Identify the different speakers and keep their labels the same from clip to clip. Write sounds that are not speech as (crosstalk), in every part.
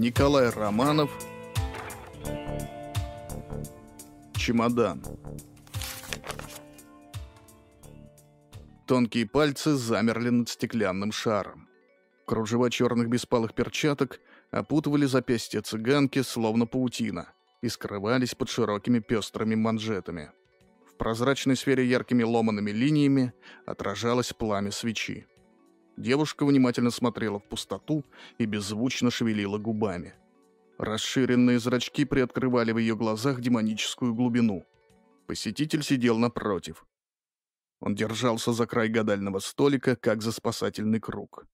Speaker 1: Николай Романов. Чемодан. Тонкие пальцы замерли над стеклянным шаром. Кружева черных беспалых перчаток опутывали запястья цыганки, словно паутина, и скрывались под широкими пестрыми манжетами. В прозрачной сфере яркими ломаными линиями отражалось пламя свечи. Девушка внимательно смотрела в пустоту и беззвучно шевелила губами. Расширенные зрачки приоткрывали в ее глазах демоническую глубину. Посетитель сидел напротив. Он держался за край гадального столика, как за спасательный круг.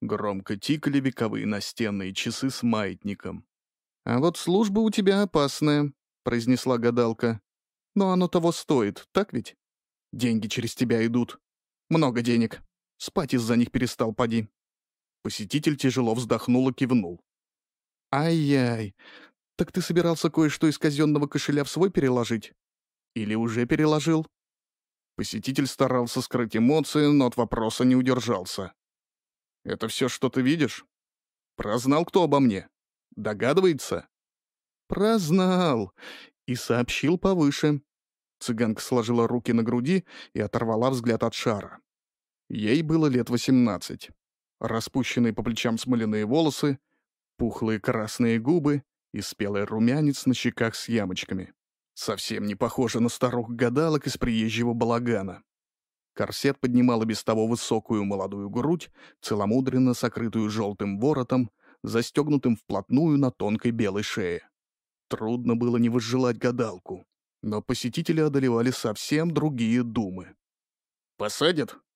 Speaker 1: Громко тикали вековые настенные часы с маятником. «А вот служба у тебя опасная», — произнесла гадалка. «Но оно того стоит, так ведь? Деньги через тебя идут. Много денег. Спать из-за них перестал, поди». Посетитель тяжело вздохнул и кивнул. «Ай-яй, так ты собирался кое-что из казенного кошеля в свой переложить? Или уже переложил?» Посетитель старался скрыть эмоции, но от вопроса не удержался. «Это все, что ты видишь? Прознал кто обо мне? Догадывается?» «Прознал!» и сообщил повыше. Цыганка сложила руки на груди и оторвала взгляд от шара. Ей было лет восемнадцать. Распущенные по плечам смоляные волосы, пухлые красные губы и спелый румянец на щеках с ямочками. Совсем не похоже на старух-гадалок из приезжего балагана. Корсет поднимал и без того высокую молодую грудь, целомудренно сокрытую желтым воротом, застегнутым вплотную на тонкой белой шее. Трудно было не возжелать гадалку, но посетители одолевали совсем другие думы. «Посадят?» —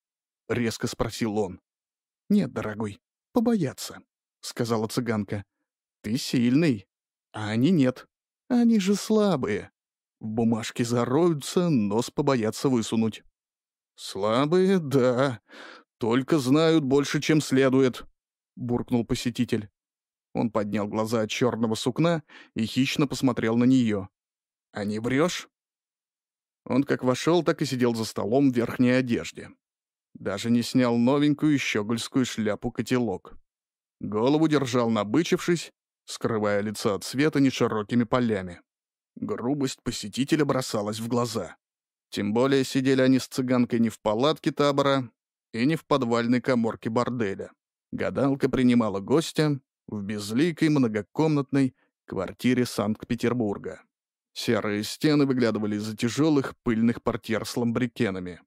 Speaker 1: резко спросил он. «Нет, дорогой, побояться», — сказала цыганка. «Ты сильный, а они нет. Они же слабые. В бумажке зароются, нос побоятся высунуть». «Слабые, да. Только знают больше, чем следует», — буркнул посетитель. Он поднял глаза от черного сукна и хищно посмотрел на нее. «А не врешь?» Он как вошел, так и сидел за столом в верхней одежде. Даже не снял новенькую щегольскую шляпу-котелок. Голову держал набычившись, скрывая лицо от света неширокими полями. Грубость посетителя бросалась в глаза. Тем более сидели они с цыганкой не в палатке табора и не в подвальной коморке борделя. Гадалка принимала гостя в безликой многокомнатной квартире Санкт-Петербурга. Серые стены выглядывали из-за тяжелых пыльных портьер с ламбрикенами.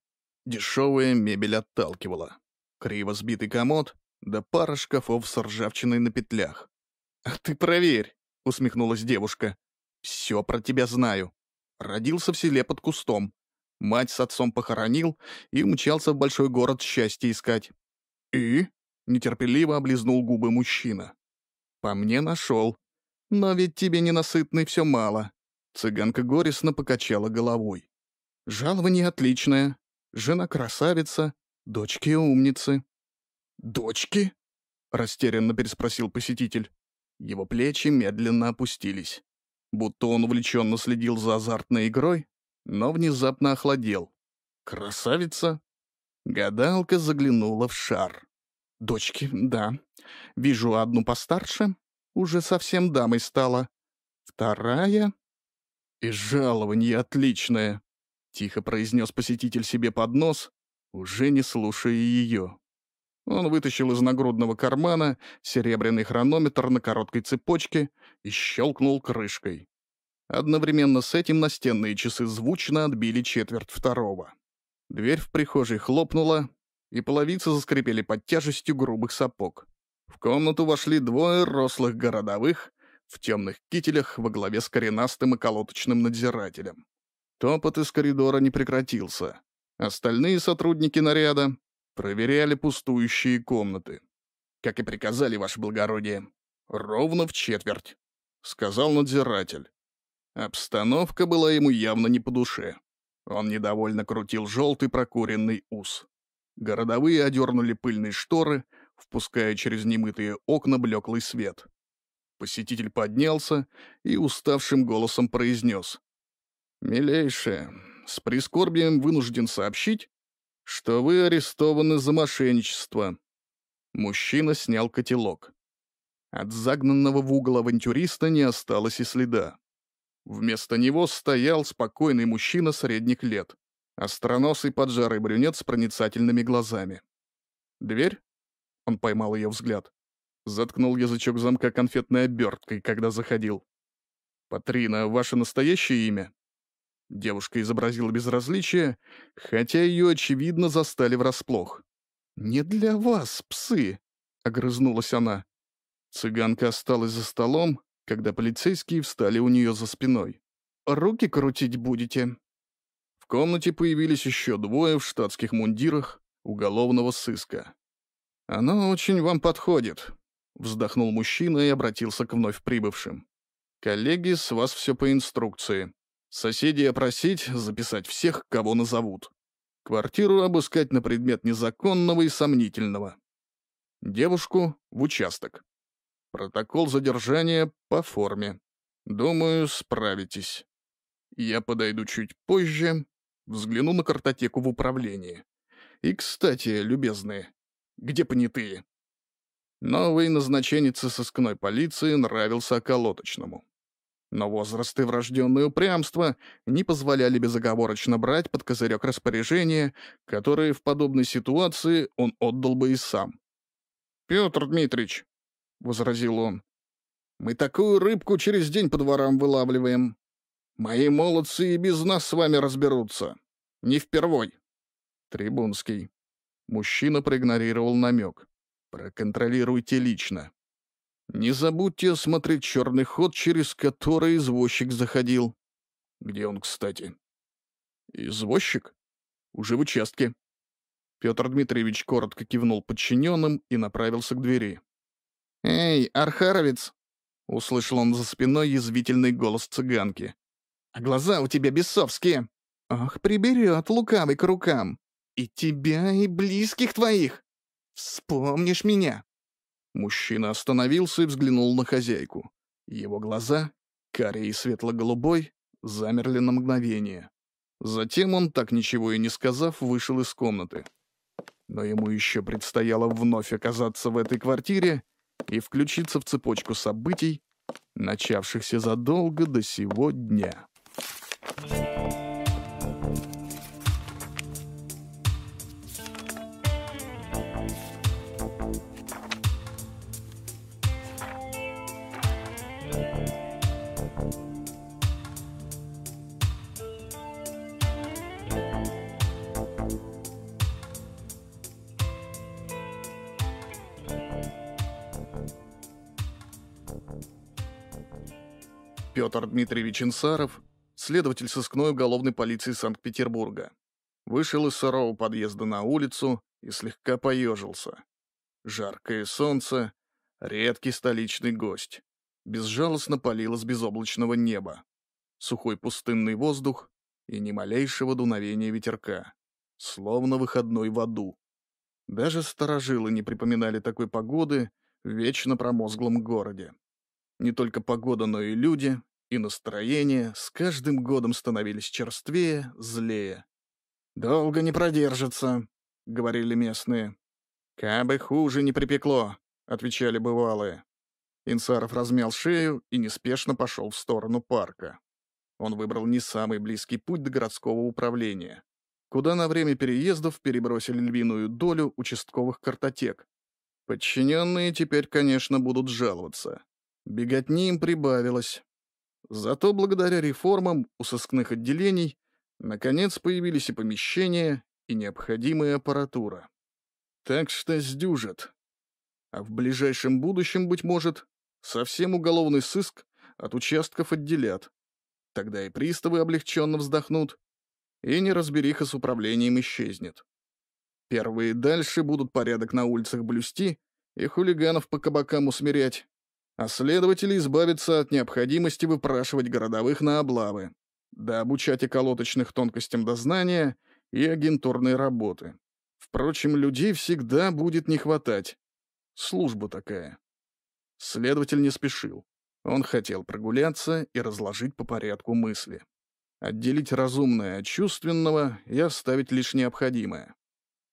Speaker 1: Дешевая мебель отталкивала. Криво сбитый комод, да пара шкафов с ржавчиной на петлях. «А ты проверь!» — усмехнулась девушка. «Все про тебя знаю. Родился в селе под кустом. Мать с отцом похоронил и умчался в большой город счастье искать». «И?» — нетерпеливо облизнул губы мужчина. «По мне нашел. Но ведь тебе ненасытный все мало». Цыганка горестно покачала головой. «Жалование отличное. Жена красавица, дочки умницы». «Дочки?» — растерянно переспросил посетитель. Его плечи медленно опустились. Будто он увлеченно следил за азартной игрой, но внезапно охладел. «Красавица?» Гадалка заглянула в шар. «Дочки, да. Вижу одну постарше, уже совсем дамой стала. Вторая...» «И жалование отличное», — тихо произнес посетитель себе под нос, уже не слушая ее. Он вытащил из нагрудного кармана серебряный хронометр на короткой цепочке и щелкнул крышкой. Одновременно с этим настенные часы звучно отбили четверть второго. Дверь в прихожей хлопнула, и половицы заскрипели под тяжестью грубых сапог. В комнату вошли двое рослых городовых в темных кителях во главе с коренастым и колоточным надзирателем. Топот из коридора не прекратился. Остальные сотрудники наряда проверяли пустующие комнаты. «Как и приказали, ваше благородие. Ровно в четверть», — сказал надзиратель. Обстановка была ему явно не по душе. Он недовольно крутил желтый прокуренный ус. Городовые одернули пыльные шторы, впуская через немытые окна блеклый свет. Посетитель поднялся и уставшим голосом произнес. «Милейшая, с прискорбием вынужден сообщить, что вы арестованы за мошенничество». Мужчина снял котелок. От загнанного в угол авантюриста не осталось и следа. Вместо него стоял спокойный мужчина средних лет, остроносый поджарый брюнет с проницательными глазами. «Дверь?» — он поймал ее взгляд. Заткнул язычок замка конфетной оберткой, когда заходил. «Патрина, ваше настоящее имя?» Девушка изобразила безразличие, хотя ее, очевидно, застали врасплох. «Не для вас, псы!» — огрызнулась она. Цыганка осталась за столом, когда полицейские встали у нее за спиной. «Руки крутить будете?» В комнате появились еще двое в штатских мундирах уголовного сыска. «Оно очень вам подходит», — вздохнул мужчина и обратился к вновь прибывшим. «Коллеги, с вас все по инструкции. Соседей опросить, записать всех, кого назовут. Квартиру обыскать на предмет незаконного и сомнительного. Девушку в участок. Протокол задержания по форме. Думаю, справитесь. Я подойду чуть позже, взгляну на картотеку в управлении. И, кстати, любезные, где понятые? Новый назначенец сыскной полиции нравился околоточному. Но возраст и врожденное упрямство не позволяли безоговорочно брать под козырек распоряжения, которые в подобной ситуации он отдал бы и сам. «Петр Дмитриевич, — возразил он. «Мы такую рыбку через день по дворам вылавливаем. Мои молодцы и без нас с вами разберутся. Не впервой». Трибунский. Мужчина проигнорировал намек. «Проконтролируйте лично. Не забудьте осмотреть черный ход, через который извозчик заходил. Где он, кстати?» «Извозчик? Уже в участке». Петр Дмитриевич коротко кивнул подчиненным и направился к двери. «Эй, Архаровец!» — услышал он за спиной язвительный голос цыганки. «А глаза у тебя бесовские! Ах, приберет лукавый к рукам! И тебя, и близких твоих! Вспомнишь меня!» Мужчина остановился и взглянул на хозяйку. Его глаза, карий и светло-голубой, замерли на мгновение. Затем он, так ничего и не сказав, вышел из комнаты. Но ему еще предстояло вновь оказаться в этой квартире и включиться в цепочку событий, начавшихся задолго до сего дня. Петр Дмитриевич Инсаров, следователь сыскной уголовной полиции Санкт-Петербурга. Вышел из сырого подъезда на улицу и слегка поежился. Жаркое солнце, редкий столичный гость. Безжалостно палило с безоблачного неба. Сухой пустынный воздух и ни малейшего дуновения ветерка. Словно выходной в аду. Даже старожилы не припоминали такой погоды в вечно промозглом городе. Не только погода, но и люди, и настроение с каждым годом становились черствее, злее. «Долго не продержится», — говорили местные. «Кабы хуже не припекло», — отвечали бывалые. Инсаров размял шею и неспешно пошел в сторону парка. Он выбрал не самый близкий путь до городского управления, куда на время переездов перебросили львиную долю участковых картотек. Подчиненные теперь, конечно, будут жаловаться. Беготни им прибавилось. Зато благодаря реформам у сыскных отделений наконец появились и помещения, и необходимая аппаратура. Так что сдюжат. А в ближайшем будущем, быть может, совсем уголовный сыск от участков отделят. Тогда и приставы облегченно вздохнут, и неразбериха с управлением исчезнет. Первые дальше будут порядок на улицах блюсти и хулиганов по кабакам усмирять, а следователи избавятся от необходимости выпрашивать городовых на облавы, да обучать околоточных тонкостям дознания и агентурной работы. Впрочем, людей всегда будет не хватать. Служба такая. Следователь не спешил. Он хотел прогуляться и разложить по порядку мысли. Отделить разумное от чувственного и оставить лишь необходимое.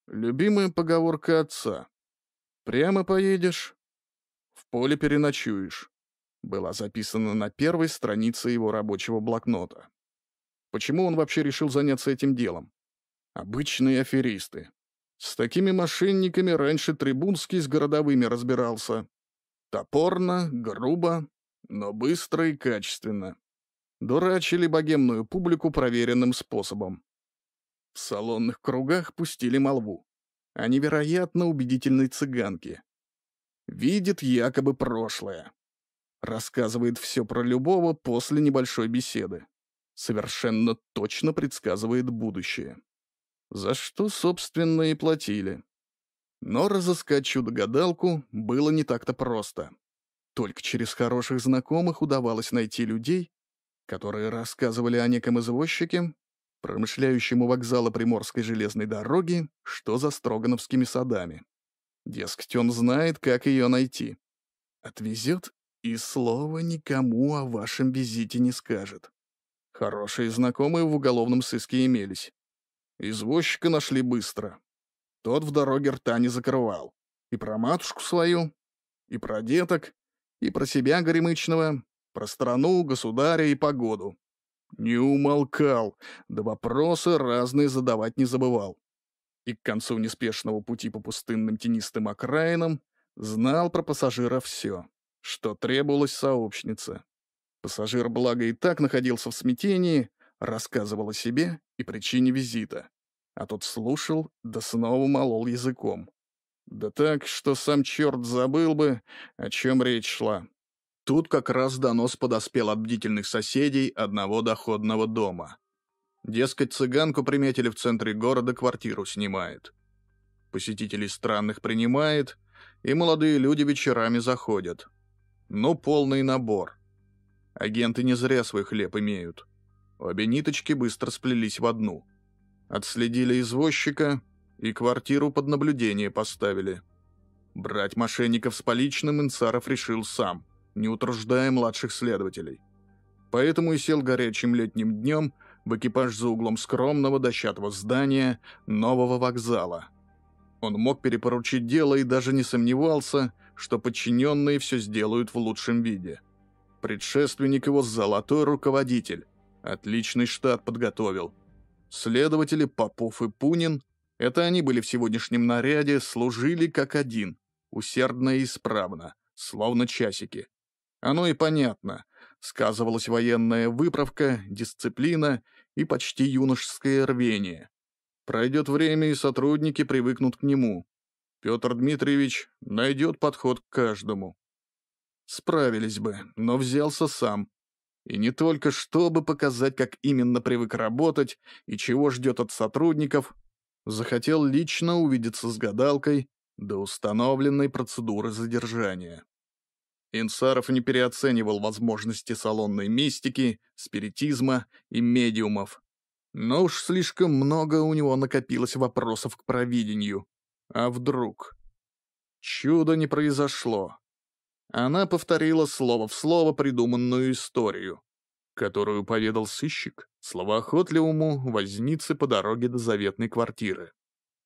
Speaker 1: Любимая поговорка отца. «Прямо поедешь, поле переночуешь», была записана на первой странице его рабочего блокнота. Почему он вообще решил заняться этим делом? Обычные аферисты. С такими мошенниками раньше Трибунский с городовыми разбирался. Топорно, грубо, но быстро и качественно. Дурачили богемную публику проверенным способом. В салонных кругах пустили молву о невероятно убедительной цыганке. Видит якобы прошлое. Рассказывает все про любого после небольшой беседы. Совершенно точно предсказывает будущее. За что, собственно, и платили. Но разыскать чудо-гадалку было не так-то просто. Только через хороших знакомых удавалось найти людей, которые рассказывали о неком извозчике, промышляющем у вокзала Приморской железной дороги, что за Строгановскими садами. Дескать, он знает, как ее найти. Отвезет и слова никому о вашем визите не скажет. Хорошие знакомые в уголовном сыске имелись. Извозчика нашли быстро. Тот в дороге рта не закрывал. И про матушку свою, и про деток, и про себя горемычного, про страну, государя и погоду. Не умолкал, да вопросы разные задавать не забывал. И к концу неспешного пути по пустынным тенистым окраинам знал про пассажира все, что требовалось сообщнице. Пассажир, благо, и так находился в смятении, рассказывал о себе и причине визита. А тот слушал, да снова молол языком. Да так, что сам черт забыл бы, о чем речь шла. Тут как раз донос подоспел от бдительных соседей одного доходного дома. Дескать, цыганку приметили в центре города, квартиру снимает. Посетителей странных принимает, и молодые люди вечерами заходят. Ну, полный набор. Агенты не зря свой хлеб имеют. Обе ниточки быстро сплелись в одну. Отследили извозчика и квартиру под наблюдение поставили. Брать мошенников с поличным Инцаров решил сам — не утруждая младших следователей. Поэтому и сел горячим летним днем в экипаж за углом скромного дощатого здания нового вокзала. Он мог перепоручить дело и даже не сомневался, что подчиненные все сделают в лучшем виде. Предшественник его золотой руководитель. Отличный штат подготовил. Следователи Попов и Пунин, это они были в сегодняшнем наряде, служили как один, усердно и исправно, словно часики. Оно и понятно. Сказывалась военная выправка, дисциплина и почти юношеское рвение. Пройдет время, и сотрудники привыкнут к нему. Петр Дмитриевич найдет подход к каждому. Справились бы, но взялся сам. И не только чтобы показать, как именно привык работать и чего ждет от сотрудников, захотел лично увидеться с гадалкой до установленной процедуры задержания. Инсаров не переоценивал возможности салонной мистики, спиритизма и медиумов. Но уж слишком много у него накопилось вопросов к провидению. А вдруг? Чудо не произошло. Она повторила слово в слово придуманную историю, которую поведал сыщик словоохотливому вознице по дороге до заветной квартиры.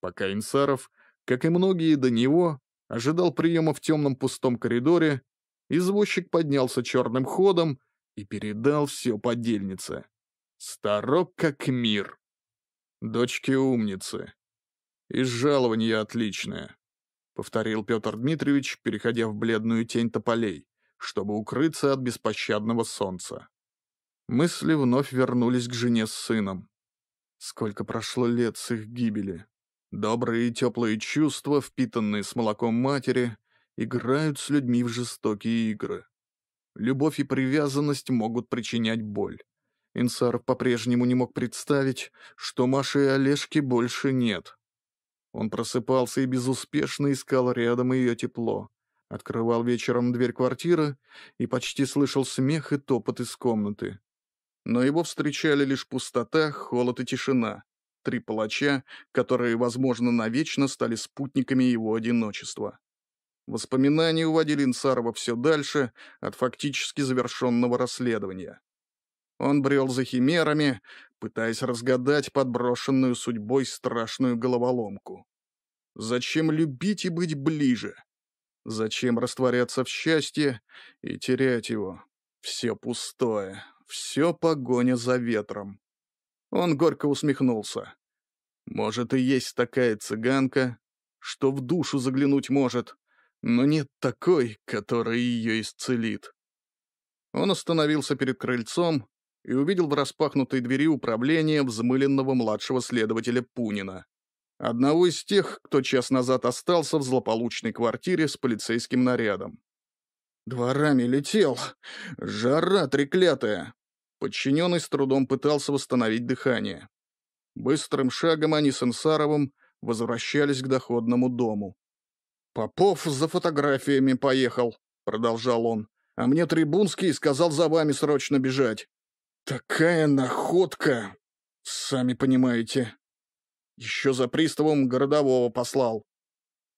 Speaker 1: Пока Инсаров, как и многие до него, ожидал приема в темном пустом коридоре, Извозчик поднялся черным ходом и передал все подельнице. Старок как мир. Дочки умницы. И жалование отличное, — повторил Петр Дмитриевич, переходя в бледную тень тополей, чтобы укрыться от беспощадного солнца. Мысли вновь вернулись к жене с сыном. Сколько прошло лет с их гибели. Добрые и теплые чувства, впитанные с молоком матери, играют с людьми в жестокие игры. Любовь и привязанность могут причинять боль. Инсаров по-прежнему не мог представить, что Маши и Олежки больше нет. Он просыпался и безуспешно искал рядом ее тепло. Открывал вечером дверь квартиры и почти слышал смех и топот из комнаты. Но его встречали лишь пустота, холод и тишина. Три палача, которые, возможно, навечно стали спутниками его одиночества. Воспоминания уводили Инсарова все дальше от фактически завершенного расследования. Он брел за химерами, пытаясь разгадать подброшенную судьбой страшную головоломку. Зачем любить и быть ближе? Зачем растворяться в счастье и терять его? Все пустое, все погоня за ветром. Он горько усмехнулся. Может, и есть такая цыганка, что в душу заглянуть может, но нет такой, которая ее исцелит. Он остановился перед крыльцом и увидел в распахнутой двери управления взмыленного младшего следователя Пунина. Одного из тех, кто час назад остался в злополучной квартире с полицейским нарядом. «Дворами летел! Жара треклятая!» Подчиненный с трудом пытался восстановить дыхание. Быстрым шагом они с Инсаровым возвращались к доходному дому. «Попов за фотографиями поехал», — продолжал он, «а мне Трибунский сказал за вами срочно бежать. Такая находка, сами понимаете. Еще за приставом городового послал.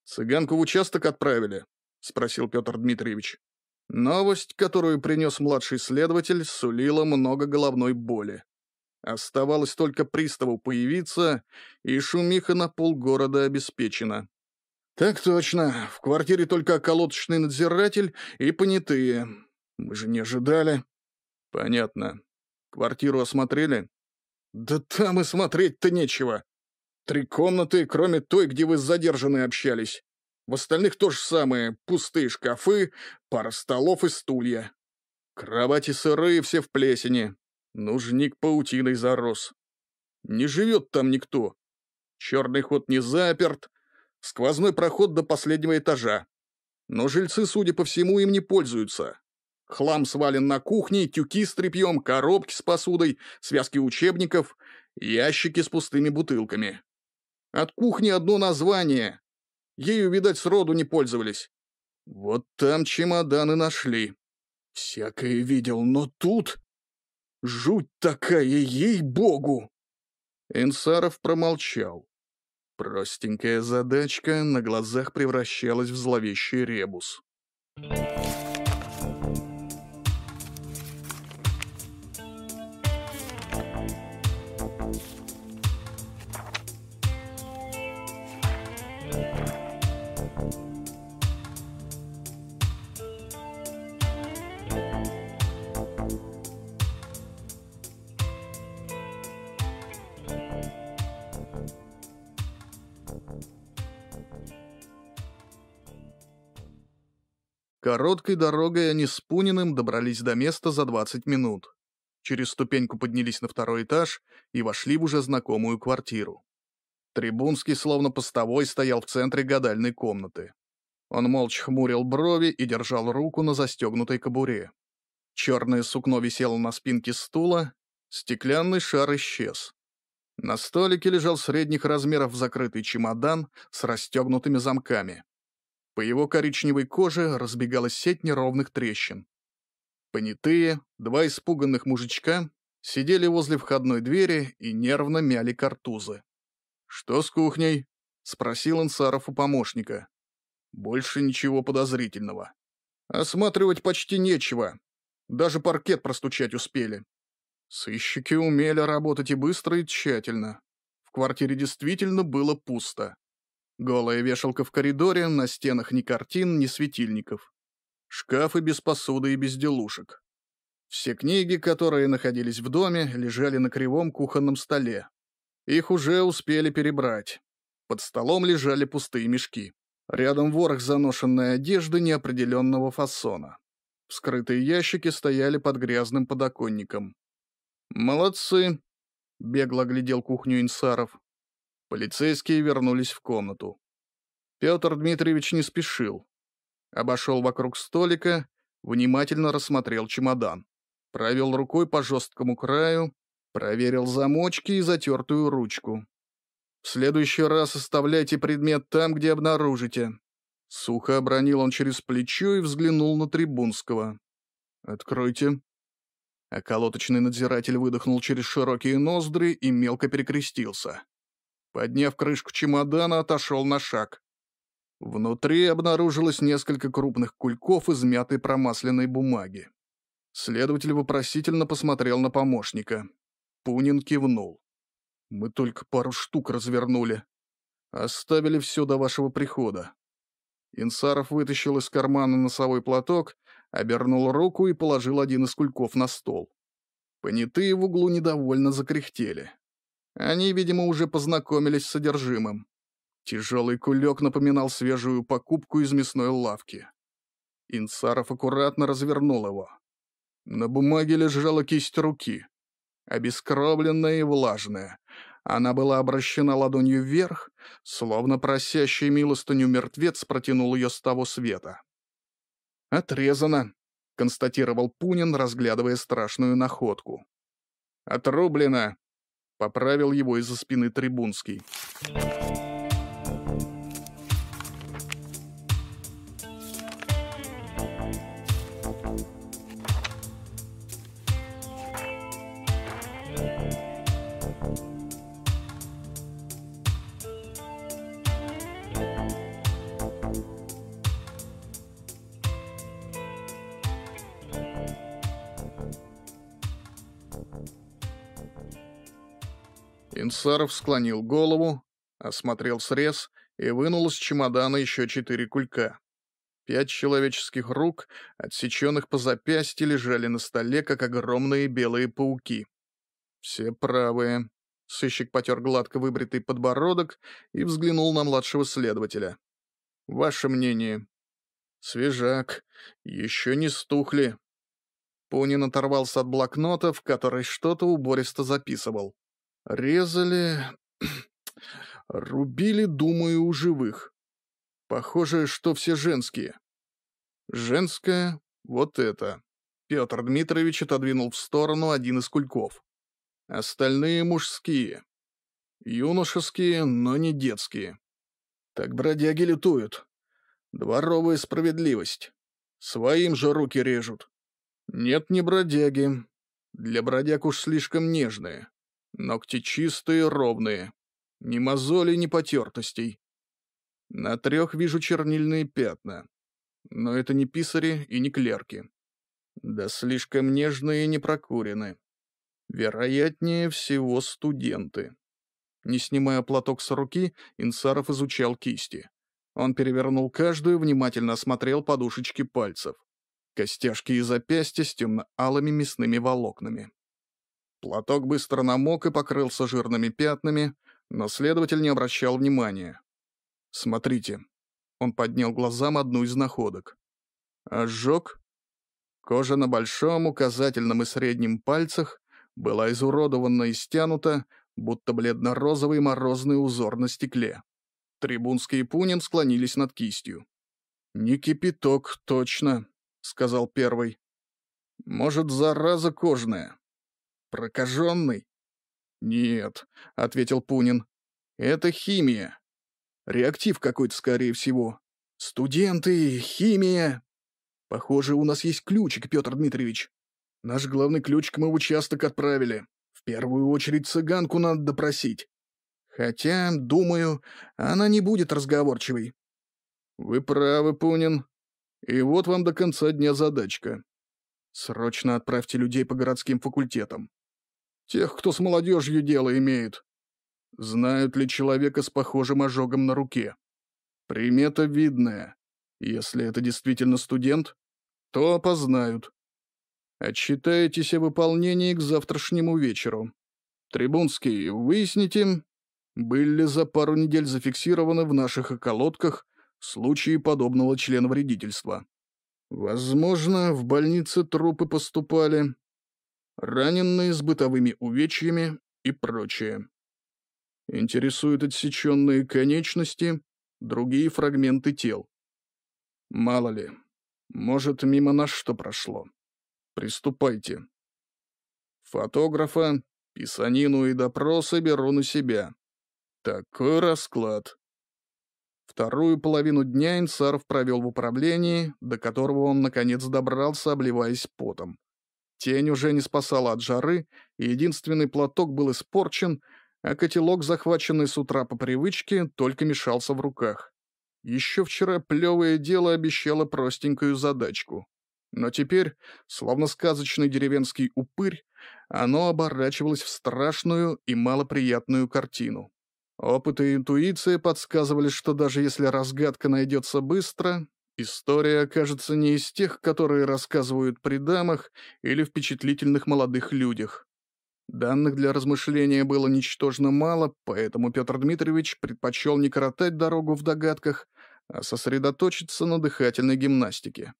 Speaker 1: Цыганку в участок отправили?» — спросил Петр Дмитриевич. Новость, которую принес младший следователь, сулила много головной боли. Оставалось только приставу появиться, и шумиха на полгорода обеспечена. «Так точно. В квартире только околоточный надзиратель и понятые. Мы же не ожидали». «Понятно. Квартиру осмотрели?» «Да там и смотреть-то нечего. Три комнаты, кроме той, где вы с задержанной общались. В остальных то же самое. Пустые шкафы, пара столов и стулья. Кровати сырые, все в плесени. Нужник паутиной зарос. Не живет там никто. Черный ход не заперт, сквозной проход до последнего этажа. Но жильцы, судя по всему, им не пользуются. Хлам свален на кухне, тюки с тряпьем, коробки с посудой, связки учебников, ящики с пустыми бутылками. От кухни одно название. Ею, видать, сроду не пользовались. Вот там чемоданы нашли. Всякое видел, но тут... Жуть такая, ей-богу!» Инсаров промолчал. Простенькая задачка на глазах превращалась в зловещий ребус. Короткой дорогой они с Пуниным добрались до места за 20 минут. Через ступеньку поднялись на второй этаж и вошли в уже знакомую квартиру. Трибунский, словно постовой, стоял в центре гадальной комнаты. Он молча хмурил брови и держал руку на застегнутой кобуре. Черное сукно висело на спинке стула, стеклянный шар исчез. На столике лежал средних размеров закрытый чемодан с расстегнутыми замками. По его коричневой коже разбегалась сеть неровных трещин. Понятые, два испуганных мужичка сидели возле входной двери и нервно мяли картузы. «Что с кухней?» — спросил Ансаров у помощника. «Больше ничего подозрительного. Осматривать почти нечего. Даже паркет простучать успели. Сыщики умели работать и быстро, и тщательно. В квартире действительно было пусто. Голая вешалка в коридоре, на стенах ни картин, ни светильников. Шкафы без посуды и безделушек. Все книги, которые находились в доме, лежали на кривом кухонном столе. Их уже успели перебрать. Под столом лежали пустые мешки. Рядом ворох заношенной одежды неопределенного фасона. Вскрытые ящики стояли под грязным подоконником. «Молодцы!» — бегло глядел кухню Инсаров. Полицейские вернулись в комнату. Петр Дмитриевич не спешил. Обошел вокруг столика, внимательно рассмотрел чемодан. Провел рукой по жесткому краю, проверил замочки и затертую ручку. «В следующий раз оставляйте предмет там, где обнаружите». Сухо обронил он через плечо и взглянул на Трибунского. «Откройте». Околоточный надзиратель выдохнул через широкие ноздри и мелко перекрестился. Подняв крышку чемодана, отошел на шаг. Внутри обнаружилось несколько крупных кульков из мятой промасленной бумаги. Следователь вопросительно посмотрел на помощника. Пунин кивнул. «Мы только пару штук развернули. Оставили все до вашего прихода. Инсаров вытащил из кармана носовой платок, обернул руку и положил один из кульков на стол. Понятые в углу недовольно закряхтели. Они, видимо, уже познакомились с содержимым. Тяжелый кулек напоминал свежую покупку из мясной лавки. Инсаров аккуратно развернул его. На бумаге лежала кисть руки, обескровленная и влажная. Она была обращена ладонью вверх, словно просящий милостыню мертвец протянул ее с того света. «Отрезано», — констатировал Пунин, разглядывая страшную находку. «Отрублено», — поправил его из-за спины Трибунский. Инсаров склонил голову, осмотрел срез и вынул из чемодана еще четыре кулька. Пять человеческих рук, отсеченных по запястье, лежали на столе, как огромные белые пауки. Все правые. Сыщик потер гладко выбритый подбородок и взглянул на младшего следователя. «Ваше мнение?» «Свежак. Еще не стухли». Пунин оторвался от блокнота, в который что-то убористо записывал. Резали... (clears throat) Рубили, думаю, у живых. Похоже, что все женские. Женская — вот это. Петр Дмитриевич отодвинул в сторону один из кульков. Остальные мужские. Юношеские, но не детские. Так бродяги лютуют. Дворовая справедливость. Своим же руки режут. Нет, не бродяги. Для бродяг уж слишком нежные. Ногти чистые, ровные. Ни мозолей, ни потертостей. На трех вижу чернильные пятна. Но это не писари и не клерки. Да слишком нежные и не прокурены. Вероятнее всего студенты. Не снимая платок с руки, Инсаров изучал кисти. Он перевернул каждую, внимательно осмотрел подушечки пальцев. Костяшки и запястья с темно-алыми мясными волокнами. Платок быстро намок и покрылся жирными пятнами, но следователь не обращал внимания. «Смотрите». Он поднял глазам одну из находок. Ожог? Кожа на большом, указательном и среднем пальцах была изуродована и стянута, будто бледно-розовый морозный узор на стекле. Трибунский и Пунин склонились над кистью. «Не кипяток, точно», — сказал первый. «Может, зараза кожная?» «Прокаженный?» «Нет», — ответил Пунин. «Это химия. Реактив какой-то, скорее всего. Студенты, химия. Похоже, у нас есть ключик, Петр Дмитриевич. Наш главный ключик мы в участок отправили. В первую очередь цыганку надо допросить. Хотя, думаю, она не будет разговорчивой». «Вы правы, Пунин. И вот вам до конца дня задачка. Срочно отправьте людей по городским факультетам. Тех, кто с молодежью дело имеет. Знают ли человека с похожим ожогом на руке? Примета видная. Если это действительно студент, то опознают. Отчитаетесь о выполнении к завтрашнему вечеру. Трибунский, выясните, были ли за пару недель зафиксированы в наших околотках случаи подобного членовредительства. Возможно, в больнице трупы поступали, раненые с бытовыми увечьями и прочее. Интересуют отсеченные конечности, другие фрагменты тел. Мало ли, может, мимо нас что прошло. Приступайте. Фотографа, писанину и допросы беру на себя. Такой расклад. Вторую половину дня Инсаров провел в управлении, до которого он, наконец, добрался, обливаясь потом. Тень уже не спасала от жары, и единственный платок был испорчен, а котелок, захваченный с утра по привычке, только мешался в руках. Еще вчера плевое дело обещало простенькую задачку. Но теперь, словно сказочный деревенский упырь, оно оборачивалось в страшную и малоприятную картину. Опыт и интуиция подсказывали, что даже если разгадка найдется быстро, история окажется не из тех, которые рассказывают при дамах или впечатлительных молодых людях. Данных для размышления было ничтожно мало, поэтому Петр Дмитриевич предпочел не коротать дорогу в догадках, а сосредоточиться на дыхательной гимнастике.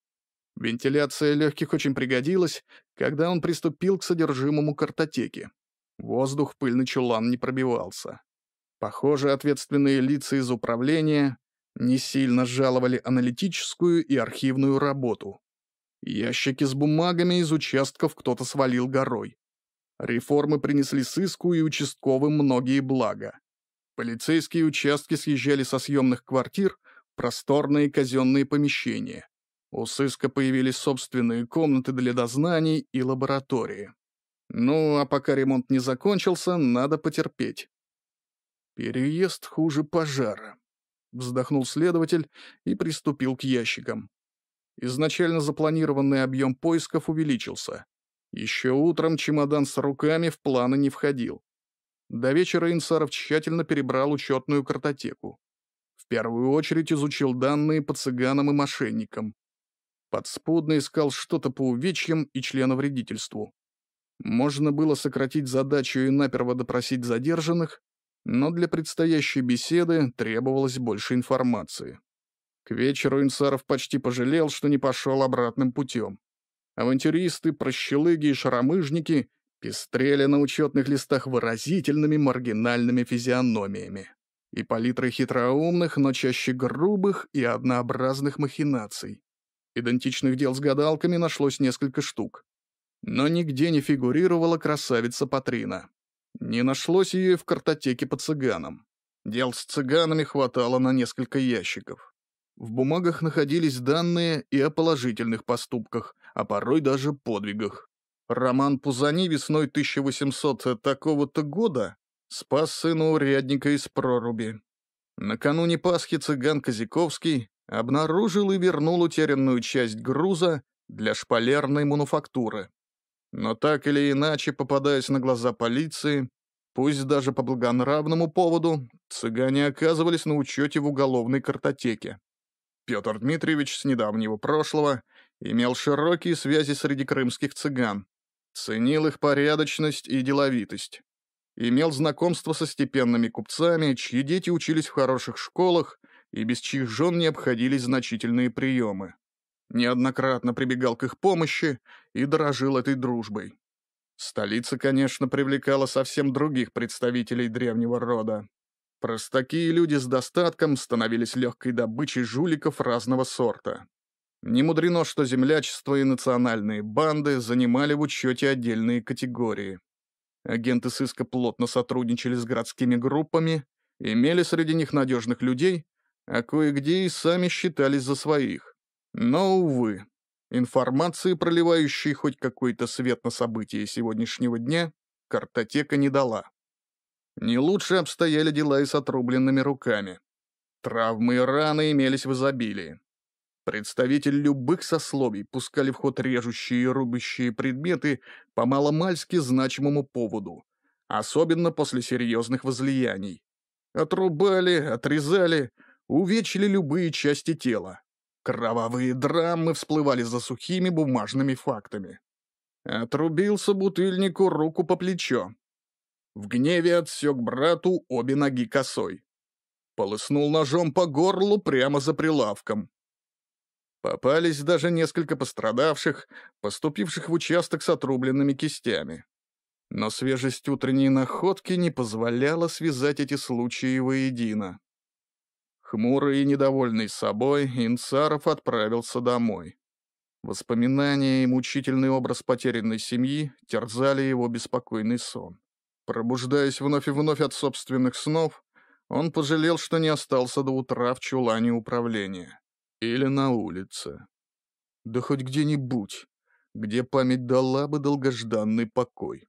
Speaker 1: Вентиляция легких очень пригодилась, когда он приступил к содержимому картотеки. Воздух в пыльный чулан не пробивался. Похоже, ответственные лица из управления не сильно жаловали аналитическую и архивную работу. Ящики с бумагами из участков кто-то свалил горой. Реформы принесли сыску и участковым многие блага. Полицейские участки съезжали со съемных квартир просторные казенные помещения. У сыска появились собственные комнаты для дознаний и лаборатории. Ну, а пока ремонт не закончился, надо потерпеть. «Переезд хуже пожара», — вздохнул следователь и приступил к ящикам. Изначально запланированный объем поисков увеличился. Еще утром чемодан с руками в планы не входил. До вечера Инсаров тщательно перебрал учетную картотеку. В первую очередь изучил данные по цыганам и мошенникам. Подспудно искал что-то по увечьям и членовредительству. Можно было сократить задачу и наперво допросить задержанных, но для предстоящей беседы требовалось больше информации. К вечеру Инсаров почти пожалел, что не пошел обратным путем. Авантюристы, прощелыги и шаромыжники пестрели на учетных листах выразительными маргинальными физиономиями и палитрой хитроумных, но чаще грубых и однообразных махинаций. Идентичных дел с гадалками нашлось несколько штук. Но нигде не фигурировала красавица Патрина. Не нашлось ее и в картотеке по цыганам. Дел с цыганами хватало на несколько ящиков. В бумагах находились данные и о положительных поступках, а порой даже подвигах. Роман Пузани весной 1800 такого-то года спас сына урядника из проруби. Накануне Пасхи цыган Козяковский обнаружил и вернул утерянную часть груза для шпалерной мануфактуры. Но так или иначе, попадаясь на глаза полиции, пусть даже по благонравному поводу, цыгане оказывались на учете в уголовной картотеке. Петр Дмитриевич с недавнего прошлого имел широкие связи среди крымских цыган, ценил их порядочность и деловитость. Имел знакомство со степенными купцами, чьи дети учились в хороших школах и без чьих жен не обходились значительные приемы неоднократно прибегал к их помощи и дорожил этой дружбой. Столица, конечно, привлекала совсем других представителей древнего рода. Простаки и люди с достатком становились легкой добычей жуликов разного сорта. Не мудрено, что землячество и национальные банды занимали в учете отдельные категории. Агенты сыска плотно сотрудничали с городскими группами, имели среди них надежных людей, а кое-где и сами считались за своих. Но, увы, информации, проливающей хоть какой-то свет на события сегодняшнего дня, картотека не дала. Не лучше обстояли дела и с отрубленными руками. Травмы и раны имелись в изобилии. Представители любых сословий пускали в ход режущие и рубящие предметы по маломальски значимому поводу, особенно после серьезных возлияний. Отрубали, отрезали, увечили любые части тела, Кровавые драмы всплывали за сухими бумажными фактами. Отрубился бутыльнику руку по плечо. В гневе отсек брату обе ноги косой. Полыснул ножом по горлу прямо за прилавком. Попались даже несколько пострадавших, поступивших в участок с отрубленными кистями. Но свежесть утренней находки не позволяла связать эти случаи воедино. Хмурый и недовольный собой, Инцаров отправился домой. Воспоминания и мучительный образ потерянной семьи терзали его беспокойный сон. Пробуждаясь вновь и вновь от собственных снов, он пожалел, что не остался до утра в чулане управления. Или на улице. Да хоть где-нибудь, где память дала бы долгожданный покой.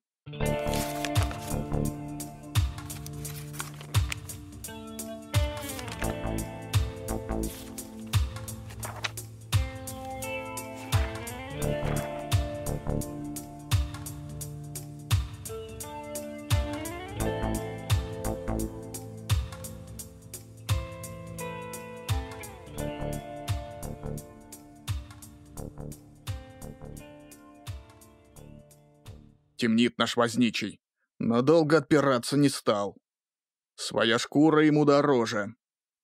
Speaker 1: Темнит наш возничий. Но долго отпираться не стал. Своя шкура ему дороже.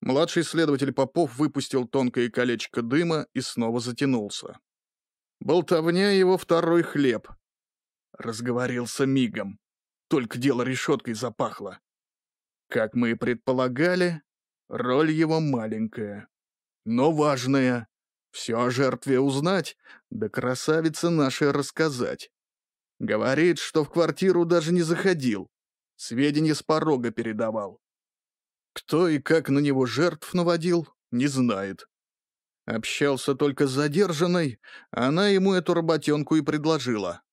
Speaker 1: Младший следователь Попов выпустил тонкое колечко дыма и снова затянулся. Болтовня его второй хлеб. Разговорился мигом. Только дело решеткой запахло. Как мы и предполагали, роль его маленькая, но важная. Все о жертве узнать, да красавице нашей рассказать. Говорит, что в квартиру даже не заходил. Сведения с порога передавал. Кто и как на него жертв наводил, не знает. Общался только с задержанной, она ему эту работенку и предложила.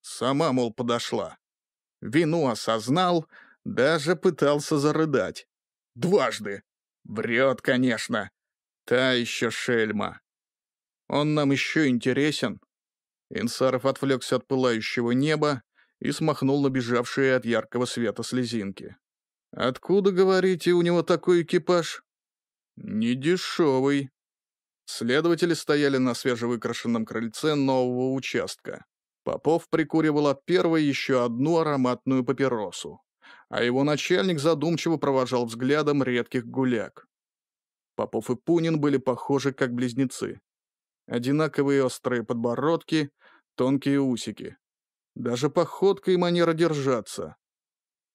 Speaker 1: Сама, мол, подошла. Вину осознал, даже пытался зарыдать. Дважды. Врет, конечно. Та еще шельма. Он нам еще интересен. Инсаров отвлекся от пылающего неба и смахнул набежавшие от яркого света слезинки. «Откуда, говорите, у него такой экипаж?» «Недешевый». Следователи стояли на свежевыкрашенном крыльце нового участка. Попов прикуривал от первой еще одну ароматную папиросу, а его начальник задумчиво провожал взглядом редких гуляк. Попов и Пунин были похожи как близнецы. Одинаковые острые подбородки, тонкие усики. Даже походка и манера держаться.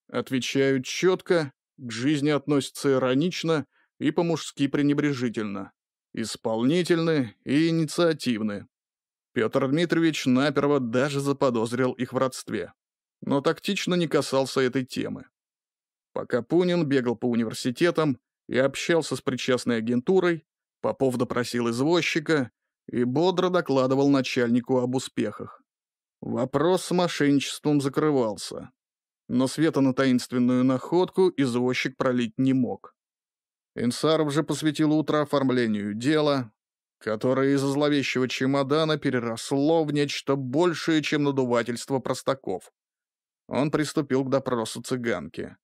Speaker 1: Отвечают четко, к жизни относятся иронично и по-мужски пренебрежительно. Исполнительны и инициативны. Петр Дмитриевич наперво даже заподозрил их в родстве, но тактично не касался этой темы. Пока Пунин бегал по университетам и общался с причастной агентурой, Попов допросил извозчика и бодро докладывал начальнику об успехах. Вопрос с мошенничеством закрывался, но света на таинственную находку извозчик пролить не мог. Инсаров же посвятил утро оформлению дела, которое из-за зловещего чемодана переросло в нечто большее, чем надувательство простаков. Он приступил к допросу цыганки.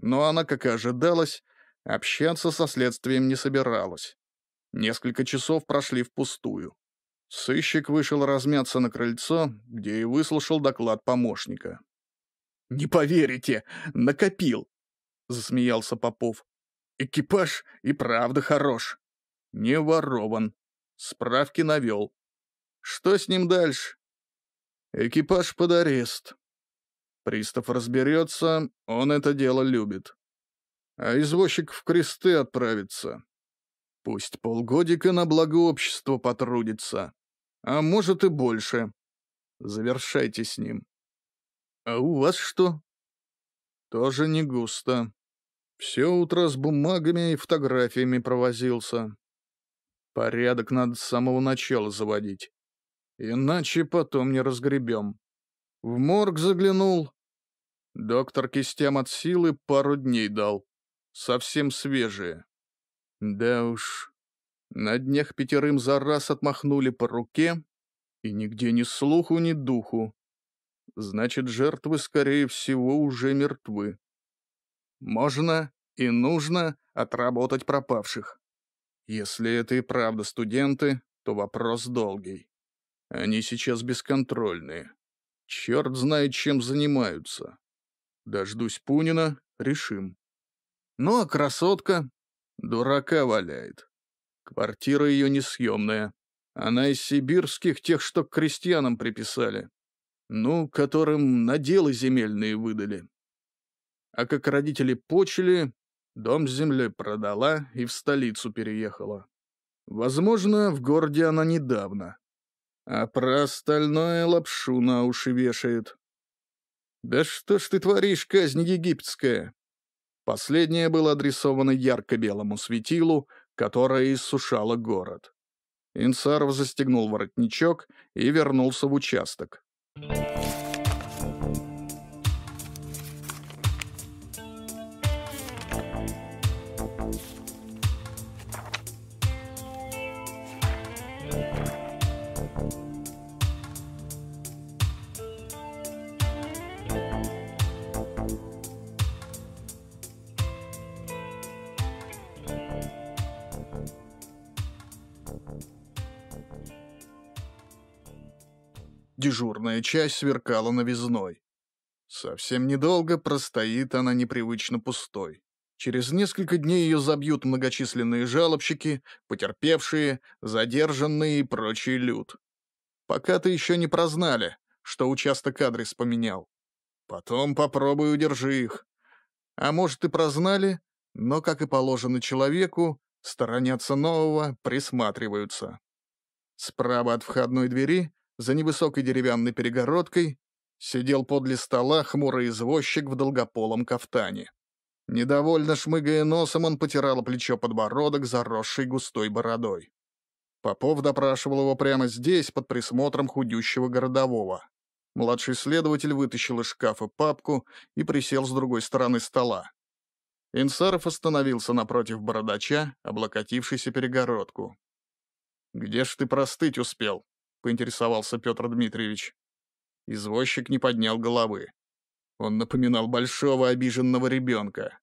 Speaker 1: Но она, как и ожидалось, общаться со следствием не собиралась. Несколько часов прошли впустую. Сыщик вышел размяться на крыльцо, где и выслушал доклад помощника. «Не поверите, накопил!» — засмеялся Попов. «Экипаж и правда хорош. Не ворован. Справки навел. Что с ним дальше? Экипаж под арест. Пристав разберется, он это дело любит. А извозчик в кресты отправится. Пусть полгодика на благо общества потрудится. А может и больше. Завершайте с ним. А у вас что? Тоже не густо. Все утро с бумагами и фотографиями провозился. Порядок надо с самого начала заводить. Иначе потом не разгребем. В морг заглянул. Доктор кистям от силы пару дней дал. Совсем свежие. Да уж. На днях пятерым за раз отмахнули по руке, и нигде ни слуху, ни духу. Значит, жертвы, скорее всего, уже мертвы. Можно и нужно отработать пропавших. Если это и правда студенты, то вопрос долгий. Они сейчас бесконтрольные. Черт знает, чем занимаются. Дождусь Пунина, решим. Ну, а красотка? Дурака валяет. Квартира ее несъемная. Она из сибирских, тех, что к крестьянам приписали. Ну, которым наделы земельные выдали. А как родители почили, Дом с землей продала и в столицу переехала. Возможно, в городе она недавно. А про остальное лапшу на уши вешает. «Да что ж ты творишь, казнь египетская?» Последнее было адресовано ярко-белому светилу, которое иссушало город. Инсаров застегнул воротничок и вернулся в участок. Дежурная часть сверкала новизной. Совсем недолго простоит она непривычно пустой. Через несколько дней ее забьют многочисленные жалобщики, потерпевшие, задержанные и прочий люд. Пока-то еще не прознали, что участок адрес поменял. Потом попробуй удержи их. А может и прознали, но, как и положено человеку, сторонятся нового, присматриваются. Справа от входной двери, за невысокой деревянной перегородкой, сидел подле стола хмурый извозчик в долгополом кафтане. Недовольно шмыгая носом, он потирал плечо подбородок, заросший густой бородой. Попов допрашивал его прямо здесь, под присмотром худющего городового. Младший следователь вытащил из шкафа папку и присел с другой стороны стола. Инсаров остановился напротив бородача, облокотившийся перегородку. «Где ж ты простыть успел?» — поинтересовался Петр Дмитриевич. Извозчик не поднял головы. Он напоминал большого обиженного ребенка.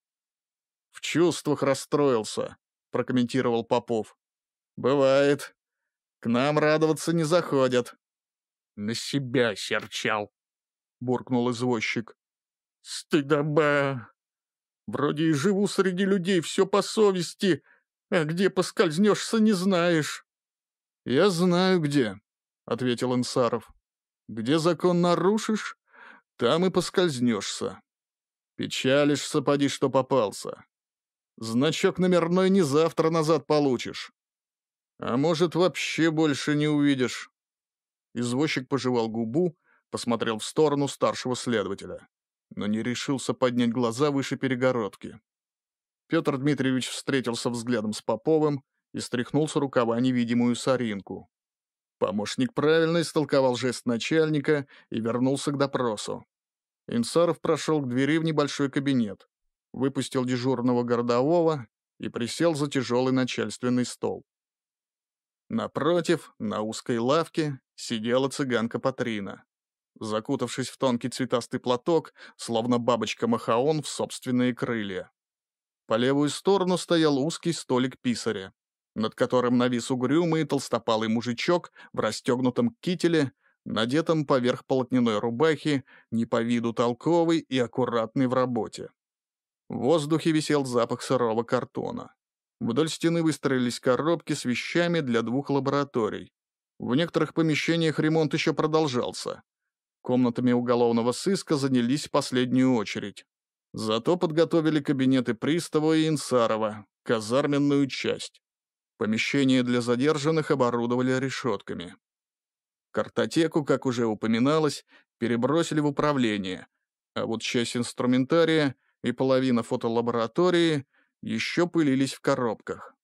Speaker 1: «В чувствах расстроился», — прокомментировал Попов. «Бывает. К нам радоваться не заходят». «На себя серчал», — буркнул извозчик. «Стыдоба! Вроде и живу среди людей, все по совести, а где поскользнешься, не знаешь». «Я знаю, где», — ответил Инсаров. «Где закон нарушишь, там и поскользнешься. Печалишься, поди, что попался. Значок номерной не завтра назад получишь. А может, вообще больше не увидишь. Извозчик пожевал губу, посмотрел в сторону старшего следователя, но не решился поднять глаза выше перегородки. Петр Дмитриевич встретился взглядом с Поповым и стряхнул с рукава невидимую соринку. Помощник правильно истолковал жест начальника и вернулся к допросу. Инсаров прошел к двери в небольшой кабинет, выпустил дежурного городового и присел за тяжелый начальственный стол. Напротив, на узкой лавке, сидела цыганка Патрина, закутавшись в тонкий цветастый платок, словно бабочка Махаон в собственные крылья. По левую сторону стоял узкий столик писаря, над которым навис угрюмый толстопалый мужичок в расстегнутом кителе, надетом поверх полотняной рубахи, не по виду толковый и аккуратный в работе. В воздухе висел запах сырого картона. Вдоль стены выстроились коробки с вещами для двух лабораторий. В некоторых помещениях ремонт еще продолжался. Комнатами уголовного сыска занялись в последнюю очередь. Зато подготовили кабинеты Пристава и Инсарова, казарменную часть. Помещение для задержанных оборудовали решетками. Картотеку, как уже упоминалось, перебросили в управление, а вот часть инструментария и половина фотолаборатории еще пылились в коробках.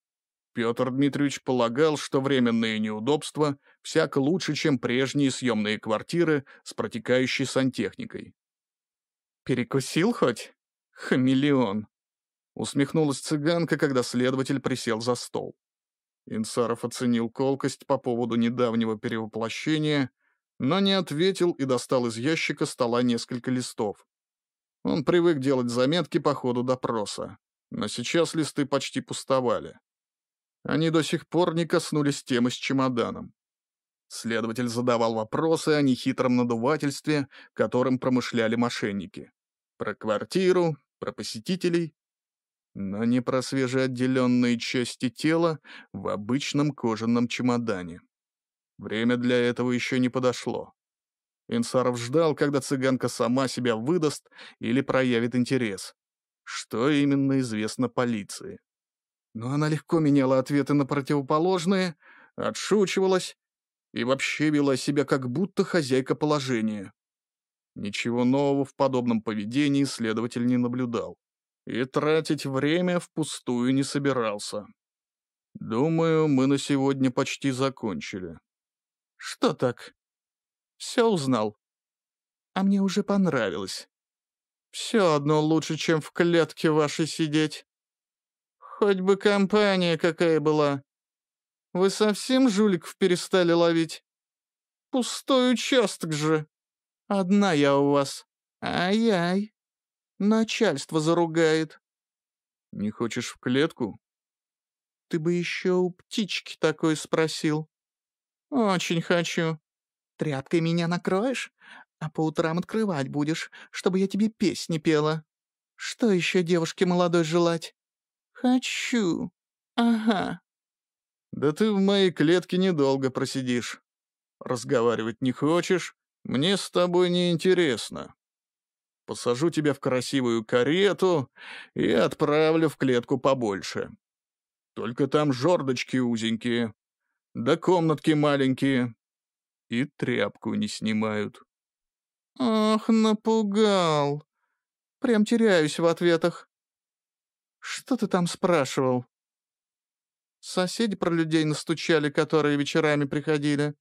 Speaker 1: Петр Дмитриевич полагал, что временные неудобства всяко лучше, чем прежние съемные квартиры с протекающей сантехникой. «Перекусил хоть? Хамелеон!» Усмехнулась цыганка, когда следователь присел за стол. Инсаров оценил колкость по поводу недавнего перевоплощения, но не ответил и достал из ящика стола несколько листов. Он привык делать заметки по ходу допроса но сейчас листы почти пустовали. Они до сих пор не коснулись темы с чемоданом. Следователь задавал вопросы о нехитром надувательстве, которым промышляли мошенники. Про квартиру, про посетителей, но не про свежеотделенные части тела в обычном кожаном чемодане. Время для этого еще не подошло. Инсаров ждал, когда цыганка сама себя выдаст или проявит интерес что именно известно полиции. Но она легко меняла ответы на противоположные, отшучивалась и вообще вела себя как будто хозяйка положения. Ничего нового в подобном поведении следователь не наблюдал и тратить время впустую не собирался. Думаю, мы на сегодня почти закончили. Что так? Все узнал. А мне уже понравилось. Все одно лучше, чем в клетке вашей сидеть. Хоть бы компания какая была. Вы совсем жуликов перестали ловить? Пустой участок же. Одна я у вас. Ай-яй. Начальство заругает. Не хочешь в клетку? Ты бы еще у птички такой спросил. Очень хочу.
Speaker 2: Тряпкой меня накроешь, а по утрам открывать будешь, чтобы я тебе песни пела. Что еще девушке молодой желать? Хочу. Ага.
Speaker 1: Да ты в моей клетке недолго просидишь. Разговаривать не хочешь? Мне с тобой не интересно. Посажу тебя в красивую карету и отправлю в клетку побольше. Только там жердочки узенькие, да комнатки маленькие, и тряпку не снимают.
Speaker 2: Ах, напугал. Прям теряюсь в ответах. Что ты там спрашивал? Соседи про людей настучали, которые вечерами приходили.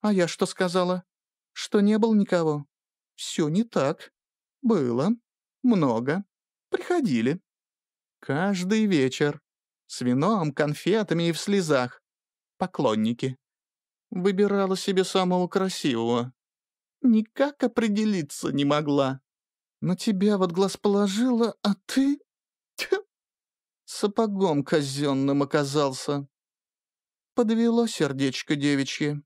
Speaker 2: А я что сказала? Что не было никого? Все не так. Было. Много. Приходили. Каждый вечер. С вином, конфетами и в слезах. Поклонники. Выбирала себе самого красивого. Никак определиться не могла. На тебя вот глаз положила, а ты... Тьфу, сапогом казенным оказался. Подвело сердечко девичье.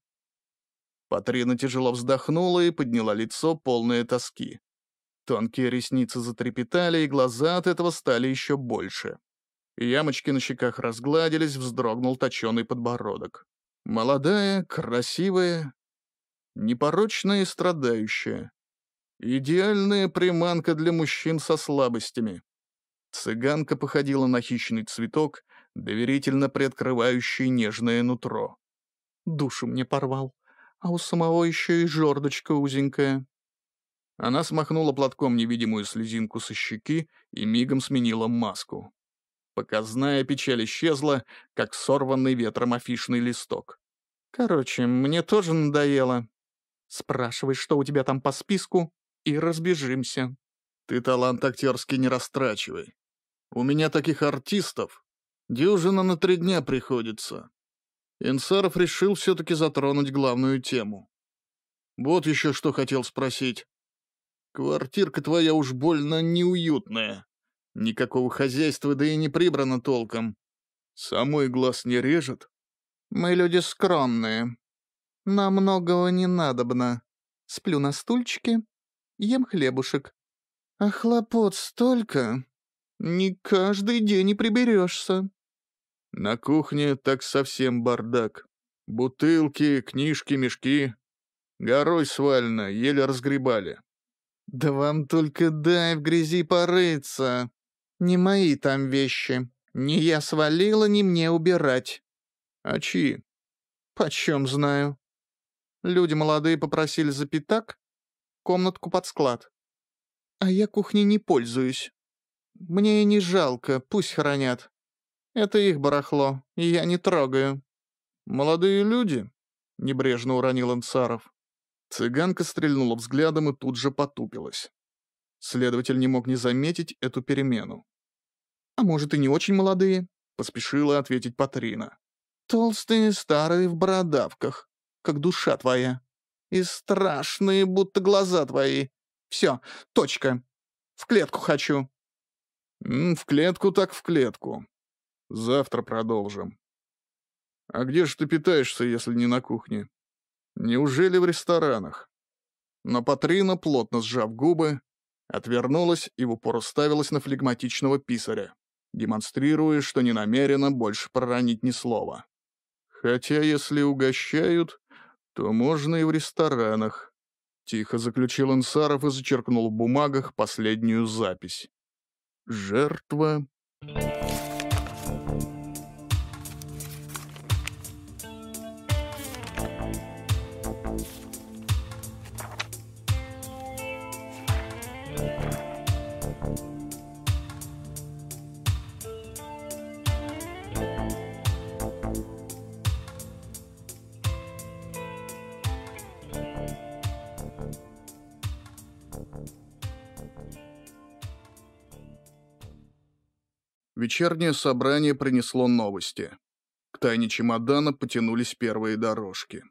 Speaker 1: Патрина тяжело вздохнула и подняла лицо, полное тоски. Тонкие ресницы затрепетали, и глаза от этого стали еще больше. Ямочки на щеках разгладились, вздрогнул точеный подбородок. Молодая, красивая, непорочная и страдающая. Идеальная приманка для мужчин со слабостями. Цыганка походила на хищный цветок, доверительно приоткрывающий нежное нутро.
Speaker 2: Душу мне порвал, а у самого еще и жердочка узенькая.
Speaker 1: Она смахнула платком невидимую слезинку со щеки и мигом сменила маску. Показная печаль исчезла, как сорванный ветром афишный листок.
Speaker 2: Короче, мне тоже надоело. Спрашивай, что у тебя там по списку, и разбежимся.
Speaker 1: Ты талант актерский не растрачивай. У меня таких артистов дюжина на три дня приходится. Инсаров решил все-таки затронуть главную тему. Вот еще что хотел спросить. Квартирка твоя уж больно неуютная. Никакого хозяйства, да и не прибрано толком. Самой глаз не режет?
Speaker 2: Мы люди скромные. Нам многого не надобно. Сплю на стульчике, ем хлебушек. А хлопот столько. Не каждый день и приберешься.
Speaker 1: На кухне так совсем бардак. Бутылки, книжки, мешки. Горой свально, еле разгребали.
Speaker 2: Да вам только дай в грязи порыться. Не мои там вещи. Не я свалила, не мне убирать.
Speaker 1: А чьи?
Speaker 2: Почем знаю. Люди молодые попросили за пятак, комнатку под склад. А я кухней не пользуюсь. Мне и не жалко, пусть хранят. Это их барахло, и я не трогаю.
Speaker 1: Молодые люди, — небрежно уронил Инцаров. Цыганка стрельнула взглядом и тут же потупилась. Следователь не мог не заметить эту перемену.
Speaker 2: «А может, и не очень молодые?»
Speaker 1: — поспешила ответить Патрина.
Speaker 2: «Толстые старые в бородавках, как душа твоя. И страшные, будто глаза твои. Все, точка. В клетку хочу».
Speaker 1: «В клетку так в клетку. Завтра продолжим. А где же ты питаешься, если не на кухне? Неужели в ресторанах? Но Патрина, плотно сжав губы, отвернулась и в упор уставилась на флегматичного писаря, демонстрируя, что не намерена больше проронить ни слова. Хотя, если угощают, то можно и в ресторанах. Тихо заключил Инсаров и зачеркнул в бумагах последнюю запись. Жертва... Вечернее собрание принесло новости. К тайне чемодана потянулись первые дорожки.